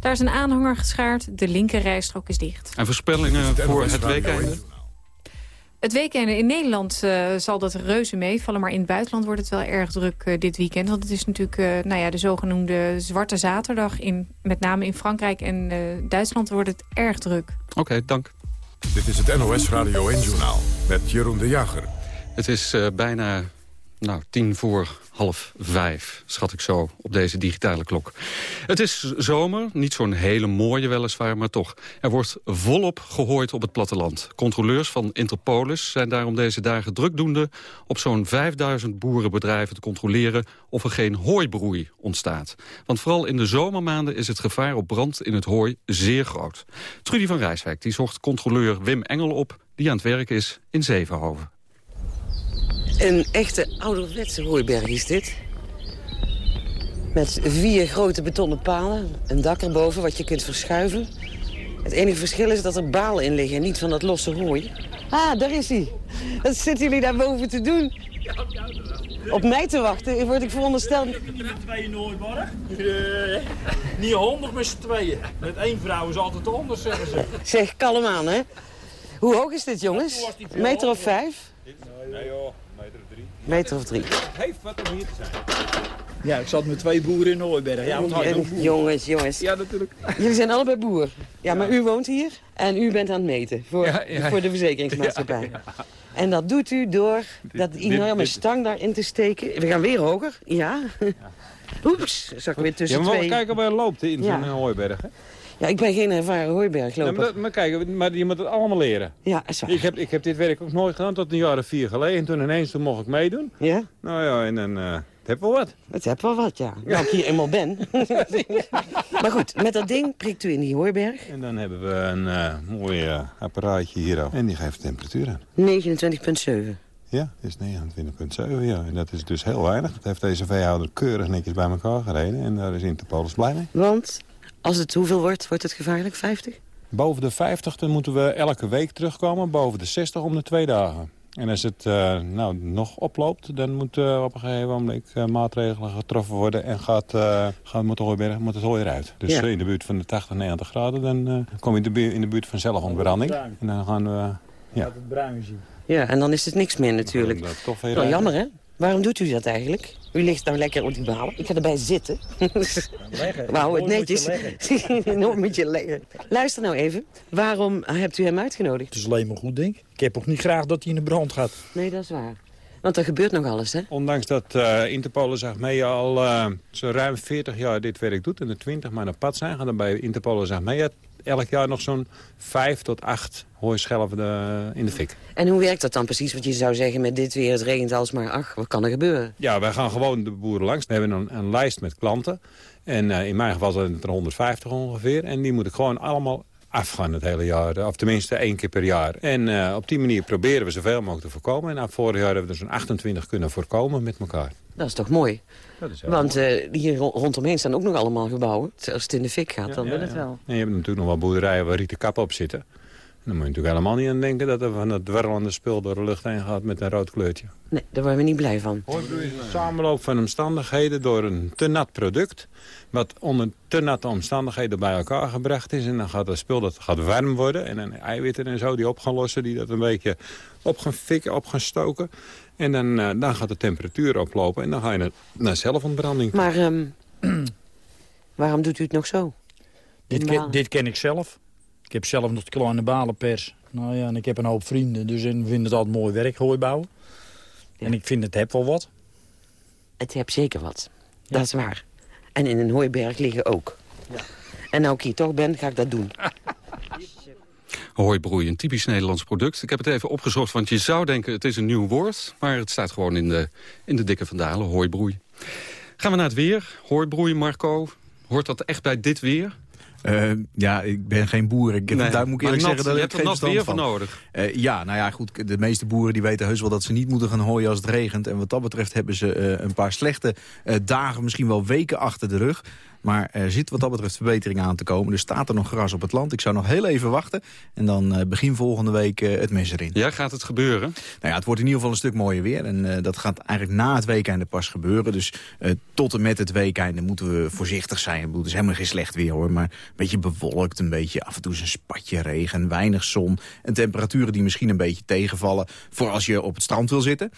Speaker 4: Daar is een aanhanger geschaard, de linkerrijstrook is dicht.
Speaker 14: En voorspellingen voor het weekend?
Speaker 4: Het weekend in Nederland uh, zal dat reuze meevallen... maar in het buitenland wordt het wel erg druk uh, dit weekend. Want het is natuurlijk uh, nou ja, de zogenoemde Zwarte Zaterdag. In, met name in Frankrijk en Duitsland wordt het erg druk.
Speaker 14: Oké, okay, dank.
Speaker 1: Dit is het NOS Radio 1-journaal met Jeroen de Jager.
Speaker 14: Het is uh, bijna nou, tien voor half vijf, schat ik zo, op deze digitale klok. Het is zomer, niet zo'n hele mooie weliswaar, maar toch. Er wordt volop gehooid op het platteland. Controleurs van Interpolis zijn daarom deze dagen drukdoende... op zo'n 5000 boerenbedrijven te controleren of er geen hooibroei ontstaat. Want vooral in de zomermaanden is het gevaar op brand in het hooi zeer groot. Trudy van Rijswijk die zocht controleur Wim Engel op... die aan het werk is in Zevenhoven.
Speaker 27: Een echte ouderwetse hooiberg is dit. Met vier grote betonnen palen, een dak erboven wat je kunt verschuiven. Het enige verschil is dat er balen in liggen en niet van dat losse hooi. Ah, daar is hij. Wat zitten jullie daar boven te doen? Op mij te wachten, word ik verondersteld...
Speaker 28: Twee in Noordborg. Uh, niet honderd met z'n tweeën. Met één vrouw is altijd anders, zeggen ze.
Speaker 27: Zeg, kalm aan, hè. Hoe hoog is dit, jongens? Een meter of vijf?
Speaker 28: Nee, joh.
Speaker 27: Meter of drie.
Speaker 28: Het heeft wat om hier te zijn. Ja, ik zat met twee boeren in Hooiberg. Ja, want
Speaker 27: en, jongens, jongens.
Speaker 28: Ja, natuurlijk.
Speaker 27: Jullie zijn allebei boer. Ja, maar u woont hier en u bent aan het meten voor, ja, ja. voor de verzekeringsmaatschappij. En dat doet u door dat enorme stang daarin te steken. We gaan weer hoger, ja. (laughs) Oeps, zag ik weer tussen
Speaker 28: ja, maar
Speaker 27: twee.
Speaker 28: kijken waar loopt in zo'n Hooiberg. Hè?
Speaker 27: Ja, ik ben geen ervaren hooibergloper.
Speaker 28: Ja, maar, maar kijk, maar je moet het allemaal leren.
Speaker 27: Ja, is waar.
Speaker 28: Ik heb, ik heb dit werk ook nooit gedaan tot een jaar of vier geleden. En toen ineens toen mocht ik meedoen.
Speaker 27: Ja?
Speaker 28: Nou ja, en dan... Uh, het heeft wel wat.
Speaker 27: Het heeft wel wat, ja. Nou, ik hier eenmaal ben. (laughs) maar goed, met dat ding prikt u in die hooiberg.
Speaker 28: En dan hebben we een uh, mooi uh, apparaatje hier. En die geeft de temperatuur aan.
Speaker 27: 29,7.
Speaker 28: Ja, is 29,7, ja. En dat is dus heel weinig. Dat heeft deze veehouder keurig netjes bij elkaar gereden. En daar is Interpolis blij mee.
Speaker 27: Want als het hoeveel wordt, wordt het gevaarlijk? 50?
Speaker 28: Boven de 50 dan moeten we elke week terugkomen. Boven de 60 om de twee dagen. En als het uh, nou, nog oploopt, dan moeten uh, op een gegeven moment uh, maatregelen getroffen worden. En gaat, gaat, moet, het moet het hooi eruit. Dus
Speaker 27: Ja.
Speaker 28: in de buurt van de 80, 90 graden, dan kom je in de, buurt, in de buurt van zelfontbranding. En dan gaan we... ja. het bruin zien.
Speaker 27: Ja, en dan is het niks meer natuurlijk.
Speaker 28: Dat toch weer
Speaker 27: Nou, jammer hè? Waarom doet u dat eigenlijk? U ligt nou lekker op die balen. Ik ga erbij zitten.
Speaker 28: Leggen. (laughs)
Speaker 27: Houden het netjes. (laughs) Nooit moet je leggen. Luister nou even. Waarom hebt u hem uitgenodigd?
Speaker 29: Het is alleen maar goed, denk ik. Ik heb ook niet graag dat hij in de brand gaat.
Speaker 27: Nee, dat is waar. Want er gebeurt nog alles, hè?
Speaker 28: Ondanks dat uh, Interpol Achmea al uh, zo ruim 40 jaar dit werk doet... en er 20 maar naar pad zijn, gaan er bij Interpol Achmea elk jaar nog zo'n 5 tot 8 hooischelven in de fik.
Speaker 27: En hoe werkt dat dan precies? Want je zou zeggen met dit weer, het regent alsmaar. Ach, wat kan er gebeuren?
Speaker 28: Ja, wij gaan gewoon de boeren langs. We hebben een, een lijst met klanten. En uh, in mijn geval zijn het er 150 ongeveer. En die moet ik gewoon allemaal afgaan het hele jaar. Of tenminste één keer per jaar. En uh, op die manier proberen we zoveel mogelijk te voorkomen. En na vorig jaar hebben we er zo'n 28 kunnen voorkomen met elkaar.
Speaker 27: Dat is toch mooi? Want uh, hier rondomheen staan ook nog allemaal gebouwen. Als het in de fik gaat, dan wil het wel.
Speaker 28: En je hebt natuurlijk nog wel boerderijen waar rieten kappen op zitten. dan moet je natuurlijk helemaal niet aan denken dat er van het dwarrelende spul door de lucht heen gaat met een rood kleurtje.
Speaker 27: Nee, daar worden we niet blij van.
Speaker 28: Een samenloop van omstandigheden door een te nat product. Wat onder te natte omstandigheden bij elkaar gebracht is. En dan gaat het spul dat gaat warm worden. En dan eiwitten en zo die op gaan lossen. Die dat een beetje op gaan fikken, op gaan stoken. En dan, uh, dan gaat de temperatuur oplopen. En dan ga je naar, zelfontbranding.
Speaker 27: Maar um, (clears throat) waarom doet u het nog zo?
Speaker 30: Dit ken, dit ken ik zelf. Ik heb zelf nog de kleine balenpers. Nou ja, en ik heb een hoop vrienden. Dus ik vind het altijd mooi werk, hooibouwen. Ja. En ik vind het heb wel wat.
Speaker 27: Het heb zeker wat. Ja. Dat is waar. En in een hooiberg liggen ook. Ja. En nou ik hier toch ben, ga ik dat doen. (laughs)
Speaker 14: Hooibroei, een typisch Nederlands product. Ik heb het even opgezocht, want je zou denken het is een nieuw woord. Maar het staat gewoon in de, in de dikke vandalen, hooibroei. Gaan we naar het weer. Hooibroei, Marco. Hoort dat echt bij dit weer?
Speaker 31: Uh, ja, ik ben geen boer. Ik,
Speaker 14: nee,
Speaker 31: daar moet ik eerlijk zeggen dat
Speaker 14: je
Speaker 31: ik
Speaker 14: hebt er nat weer voor nodig.
Speaker 31: Uh, ja, nou ja, goed. De meeste boeren die weten heus wel dat ze niet moeten gaan hooien als het regent. En wat dat betreft hebben ze uh, een paar slechte dagen, misschien wel weken achter de rug. Maar er zit wat dat betreft verbetering aan te komen. Er staat er nog gras op het land. Ik zou nog heel even wachten. En dan uh, begin volgende week uh, het mes erin.
Speaker 14: Ja, gaat het gebeuren?
Speaker 31: Nou ja, het wordt in ieder geval een stuk mooier weer. En uh, dat gaat eigenlijk na het weekende pas gebeuren. Dus tot en met het weekende moeten we voorzichtig zijn. Het is helemaal geen slecht weer hoor. Maar een beetje bewolkt, een beetje af en toe een spatje regen, weinig zon. En temperaturen die misschien een beetje tegenvallen. Voor als je op het strand wil zitten.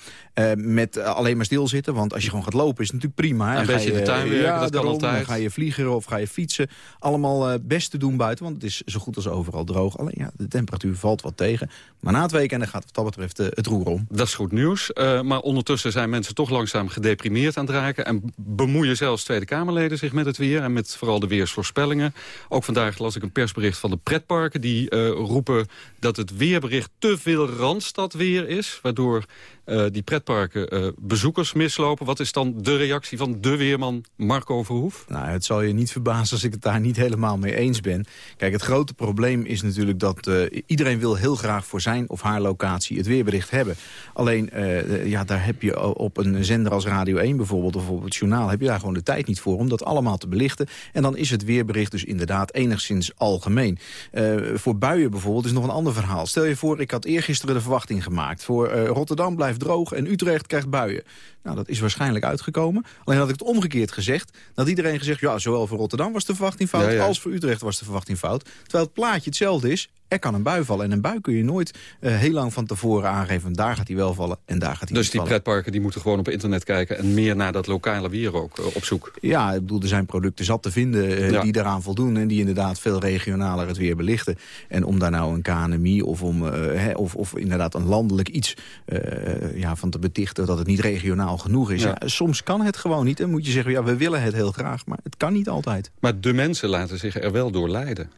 Speaker 31: met alleen maar stilzitten. Want als je gewoon gaat lopen is het natuurlijk prima.
Speaker 14: Een beetje
Speaker 31: je,
Speaker 14: de tuin werken,
Speaker 31: ja,
Speaker 14: dat
Speaker 31: daarom,
Speaker 14: kan altijd.
Speaker 31: Dan ga je vliegen of ga je fietsen. Allemaal uh, best te doen buiten, want het is zo goed als overal droog. Alleen ja, de temperatuur valt wat tegen. Maar na het weekend gaat wat dat betreft uh, het roer om.
Speaker 14: Dat is goed nieuws. Uh, maar ondertussen zijn mensen toch langzaam gedeprimeerd aan het raken. En bemoeien zelfs Tweede Kamerleden zich met het weer. En met vooral de weersvoorspellingen. Ook vandaag las ik een persbericht van de pretparken. Die roepen dat het weerbericht te veel Randstadweer is. Waardoor uh, die pretparken uh, bezoekers mislopen. Wat is dan de reactie van de weerman Marco Verhoef?
Speaker 31: Nou, het zal je niet verbazen als ik het daar niet helemaal mee eens ben. Kijk, het grote probleem is natuurlijk dat uh, iedereen wil heel graag voor zijn of haar locatie het weerbericht hebben. Alleen, ja, daar heb je op een zender als Radio 1 bijvoorbeeld of op het journaal heb je daar gewoon de tijd niet voor om dat allemaal te belichten. En dan is het weerbericht dus inderdaad enigszins algemeen. voor buien bijvoorbeeld is nog een ander verhaal. Stel je voor, ik had eergisteren de verwachting gemaakt. Voor Rotterdam blijft droog en Utrecht krijgt buien. Nou, dat is waarschijnlijk uitgekomen. Alleen had ik het omgekeerd gezegd. Dat iedereen gezegd, ja, zowel voor Rotterdam was de verwachting fout... Ja, ja. als voor Utrecht was de verwachting fout. Terwijl het plaatje hetzelfde is. Er kan een bui vallen. En een bui kun je nooit uh, heel lang van tevoren aangeven. Daar gaat hij wel vallen en daar gaat hij
Speaker 14: Dus die
Speaker 31: vallen.
Speaker 14: pretparken die moeten gewoon op internet kijken... en meer naar dat lokale weer ook uh, op zoek.
Speaker 31: Ja, ik bedoel, er zijn producten zat te vinden uh, ja. die daaraan voldoen... en die inderdaad veel regionaler het weer belichten. En om daar nou een KNMI of, om, of, of inderdaad een landelijk iets ja, van te betichten... dat het niet regionaal genoeg is. Ja. Ja, soms kan het gewoon niet. En moet je zeggen, ja, we willen het heel graag, maar het kan niet altijd.
Speaker 14: Maar de mensen laten zich er wel door leiden.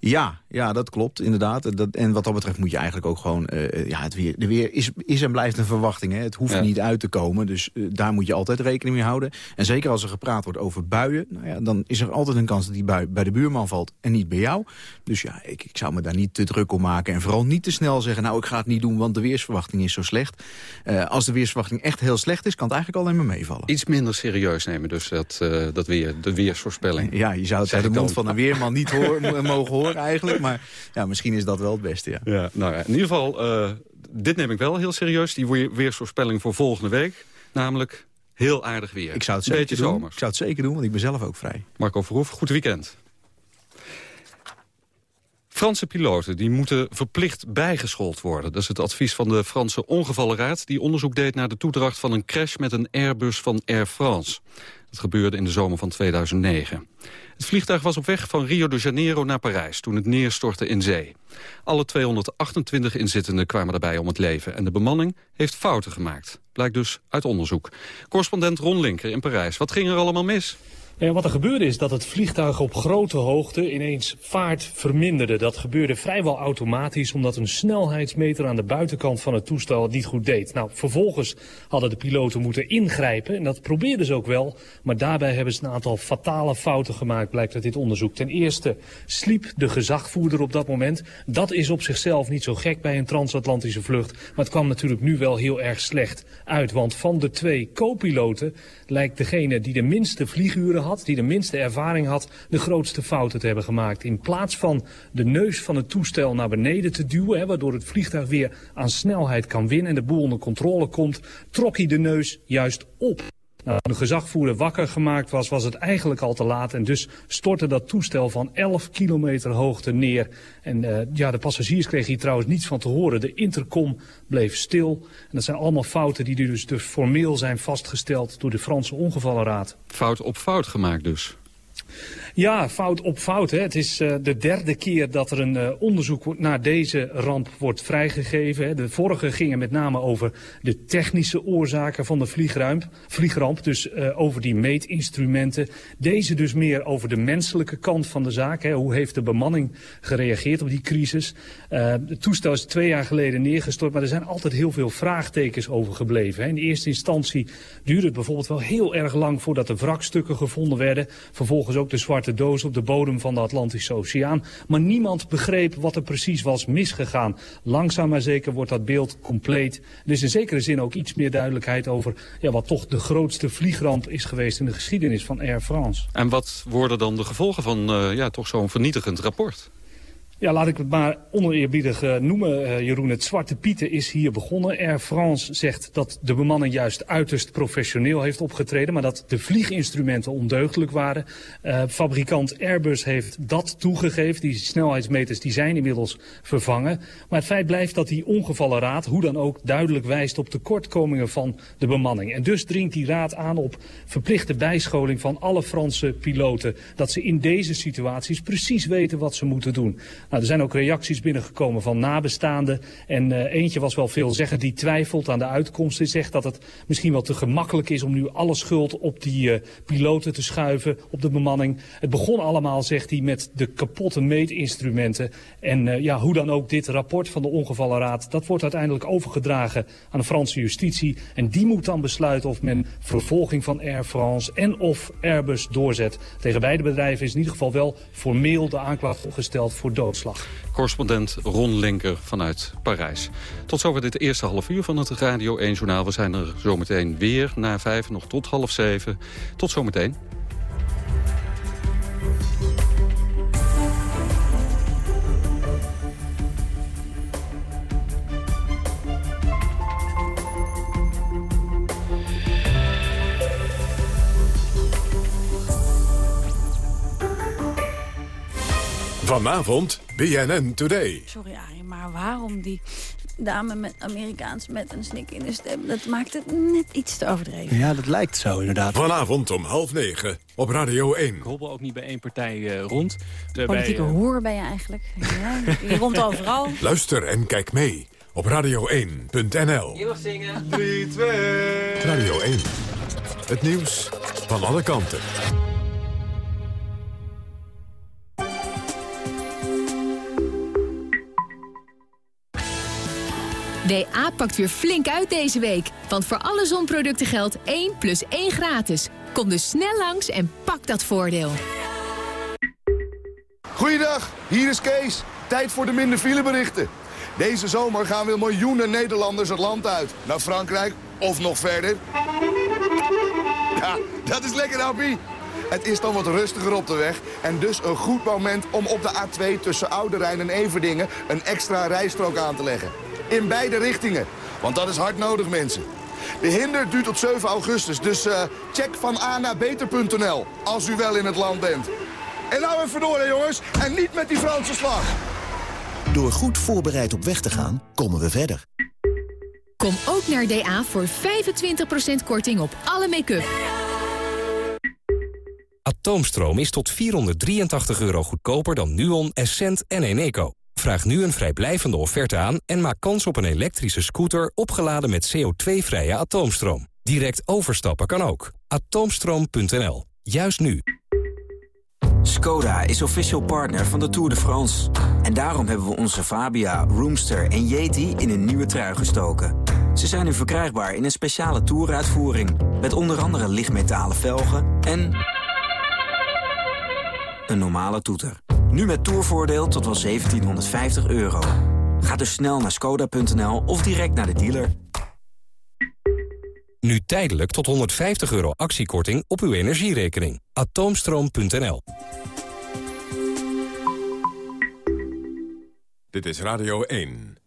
Speaker 31: Ja, ja, dat klopt, inderdaad. Dat, en wat dat betreft moet je eigenlijk ook gewoon... Uh, ja, het weer, de weer is, is en blijft een verwachting. Hè. Het hoeft ja. niet uit te komen, dus uh, daar moet je altijd rekening mee houden. En zeker als er gepraat wordt over buien... Nou ja, dan is er altijd een kans dat die bui bij de buurman valt en niet bij jou. Dus ja, ik, ik zou me daar niet te druk om maken. En vooral niet te snel zeggen, nou, ik ga het niet doen... want de weersverwachting is zo slecht. Uh, als de weersverwachting echt heel slecht is, kan het eigenlijk alleen maar meevallen.
Speaker 14: Iets minder serieus nemen dus, dat, dat weer, de weersvoorspelling.
Speaker 31: Ja, je zou het uit de mond van een weerman niet hoor, (laughs) mogen horen eigenlijk, maar ja, misschien is dat wel het beste, ja.
Speaker 14: ja nou ja, in ieder geval, uh, dit neem ik wel heel serieus, die weersvoorspelling voor volgende week. Namelijk heel aardig weer.
Speaker 31: Ik zou het zeker doen, zomers. ik zou het zeker doen, want ik ben zelf ook vrij.
Speaker 14: Marco Verhoef, goed weekend. Franse piloten die moeten verplicht bijgeschoold worden. Dat is het advies van de Franse ongevallenraad... die onderzoek deed naar de toedracht van een crash met een Airbus van Air France. Dat gebeurde in de zomer van 2009. Het vliegtuig was op weg van Rio de Janeiro naar Parijs toen het neerstortte in zee. Alle 228 inzittenden kwamen daarbij om het leven en de bemanning heeft fouten gemaakt. Blijkt dus uit onderzoek. Correspondent Ron Linker in Parijs. Wat ging er allemaal mis?
Speaker 32: En wat er gebeurde is dat het vliegtuig op grote hoogte ineens vaart verminderde. Dat gebeurde vrijwel automatisch omdat een snelheidsmeter aan de buitenkant van het toestel het niet goed deed. Nou, vervolgens hadden de piloten moeten ingrijpen en dat probeerden ze ook wel. Maar daarbij hebben ze een aantal fatale fouten gemaakt, blijkt uit dit onderzoek. Ten eerste sliep de gezagvoerder op dat moment. Dat is op zichzelf niet zo gek bij een transatlantische vlucht. Maar het kwam natuurlijk nu wel heel erg slecht uit. Want van de twee co-piloten lijkt degene die de minste vlieguren had, die de minste ervaring had, de grootste fouten te hebben gemaakt. In plaats van de neus van het toestel naar beneden te duwen, waardoor het vliegtuig weer aan snelheid kan winnen en de boel onder controle komt, trok hij de neus juist op. Nou, de gezagvoerder wakker gemaakt was, was het eigenlijk al te laat. En dus stortte dat toestel van 11 kilometer hoogte neer. En uh, ja, de passagiers kregen hier trouwens niets van te horen. De intercom bleef stil. En dat zijn allemaal fouten die dus, dus formeel zijn vastgesteld door de Franse ongevallenraad.
Speaker 14: Fout op fout gemaakt dus?
Speaker 32: Ja, fout op fout. Hè. Het is uh, de derde keer dat er een uh, onderzoek naar deze ramp wordt vrijgegeven. Hè. De vorige gingen met name over de technische oorzaken van de vliegramp. dus uh, over die meetinstrumenten. Deze dus meer over de menselijke kant van de zaak. Hè. Hoe heeft de bemanning gereageerd op die crisis? het toestel is twee jaar geleden neergestort, maar er zijn altijd heel veel vraagtekens over gebleven. Hè. In eerste instantie duurde het bijvoorbeeld wel heel erg lang voordat de wrakstukken gevonden werden. Vervolgens ook de zwarte doos op de bodem van de Atlantische Oceaan. Maar niemand begreep wat er precies was misgegaan. Langzaam maar zeker wordt dat beeld compleet. Er is in zekere zin ook iets meer duidelijkheid over ja, wat toch de grootste vliegramp is geweest in de geschiedenis van Air France.
Speaker 14: En wat worden dan de gevolgen van uh, ja, toch zo'n vernietigend rapport?
Speaker 32: Ja, laat ik het maar oneerbiedig uh, noemen, uh, Jeroen. Het Zwarte Pieten is hier begonnen. Air France zegt dat de bemanning juist uiterst professioneel heeft opgetreden... maar dat de vlieginstrumenten ondeugdelijk waren. Uh, fabrikant Airbus heeft dat toegegeven. Die snelheidsmeters die zijn inmiddels vervangen. Maar het feit blijft dat die ongevallenraad, hoe dan ook... duidelijk wijst op tekortkomingen van de bemanning. En dus dringt die raad aan op verplichte bijscholing van alle Franse piloten... dat ze in deze situaties precies weten wat ze moeten doen. Nou, er zijn ook reacties binnengekomen van nabestaanden. En uh, eentje was wel veelzeggend die twijfelt aan de uitkomst. Die zegt dat het misschien wel te gemakkelijk is om nu alle schuld op die uh, piloten te schuiven, op de bemanning. Het begon allemaal, zegt hij, met de kapotte meetinstrumenten. En uh, ja, hoe dan ook, dit rapport van de ongevallenraad, dat wordt uiteindelijk overgedragen aan de Franse justitie. En die moet dan besluiten of men vervolging van Air France en of Airbus doorzet. Tegen beide bedrijven is in ieder geval wel formeel de aanklacht gesteld voor dood.
Speaker 14: Correspondent Ron Linker vanuit Parijs. Tot zover dit eerste half uur van het Radio 1 Journaal. We zijn er zometeen weer na vijf, nog tot half zeven. Tot zometeen.
Speaker 1: Vanavond BNN Today.
Speaker 33: Sorry Arie, maar waarom die dame met Amerikaans met een snik in de stem... dat maakt het net iets te overdreven.
Speaker 29: Ja, dat lijkt zo inderdaad.
Speaker 1: Vanavond om half negen op Radio 1.
Speaker 34: Ik hobbel ook niet bij één partij uh, rond.
Speaker 33: Politieke bij, uh... hoer ben je eigenlijk. Ja, je rond overal. (laughs)
Speaker 1: Luister en kijk mee op radio1.nl.
Speaker 34: Je nog zingen?
Speaker 1: 3, 2... Radio 1. Het nieuws van alle kanten.
Speaker 35: DA pakt weer flink uit deze week. Want voor alle zonproducten geldt 1 plus 1 gratis. Kom dus snel langs en pak dat voordeel.
Speaker 36: Goeiedag, hier is Kees. Tijd voor de minder fileberichten. Deze zomer gaan weer miljoenen Nederlanders het land uit. Naar Frankrijk of nog verder. Ja, dat is lekker, Happy. Het is dan wat rustiger op de weg en dus een goed moment om op de A2 tussen Oude Rijn en Everdingen een extra rijstrook aan te leggen. In beide richtingen, want dat is hard nodig, mensen. De hinder duurt tot 7 augustus, dus uh, check van A naar beter.nl als u wel in het land bent. En nou even door, hè, jongens, en niet met die Franse slag.
Speaker 37: Door goed voorbereid op weg te gaan, komen we verder.
Speaker 35: Kom ook naar DA voor 25% korting op alle make-up.
Speaker 38: Atoomstroom is tot 483 euro goedkoper dan Nuon, Essent en Eneco. Vraag nu een vrijblijvende offerte aan en maak kans op een elektrische scooter opgeladen met CO2-vrije atoomstroom. Direct overstappen kan ook. Atoomstroom.nl. Juist nu.
Speaker 39: Skoda is official partner van de Tour de France. En daarom hebben we onze Fabia, Roomster en Yeti in een nieuwe trui gestoken. Ze zijn nu verkrijgbaar in een speciale Touruitvoering. Met onder andere lichtmetalen velgen en... een normale toeter. Nu met tourvoordeel tot wel 1750 euro. Ga dus snel naar skoda.nl of direct naar de dealer.
Speaker 38: Nu tijdelijk tot 150 euro actiekorting op uw energierekening. Atoomstroom.nl
Speaker 1: Dit is Radio 1.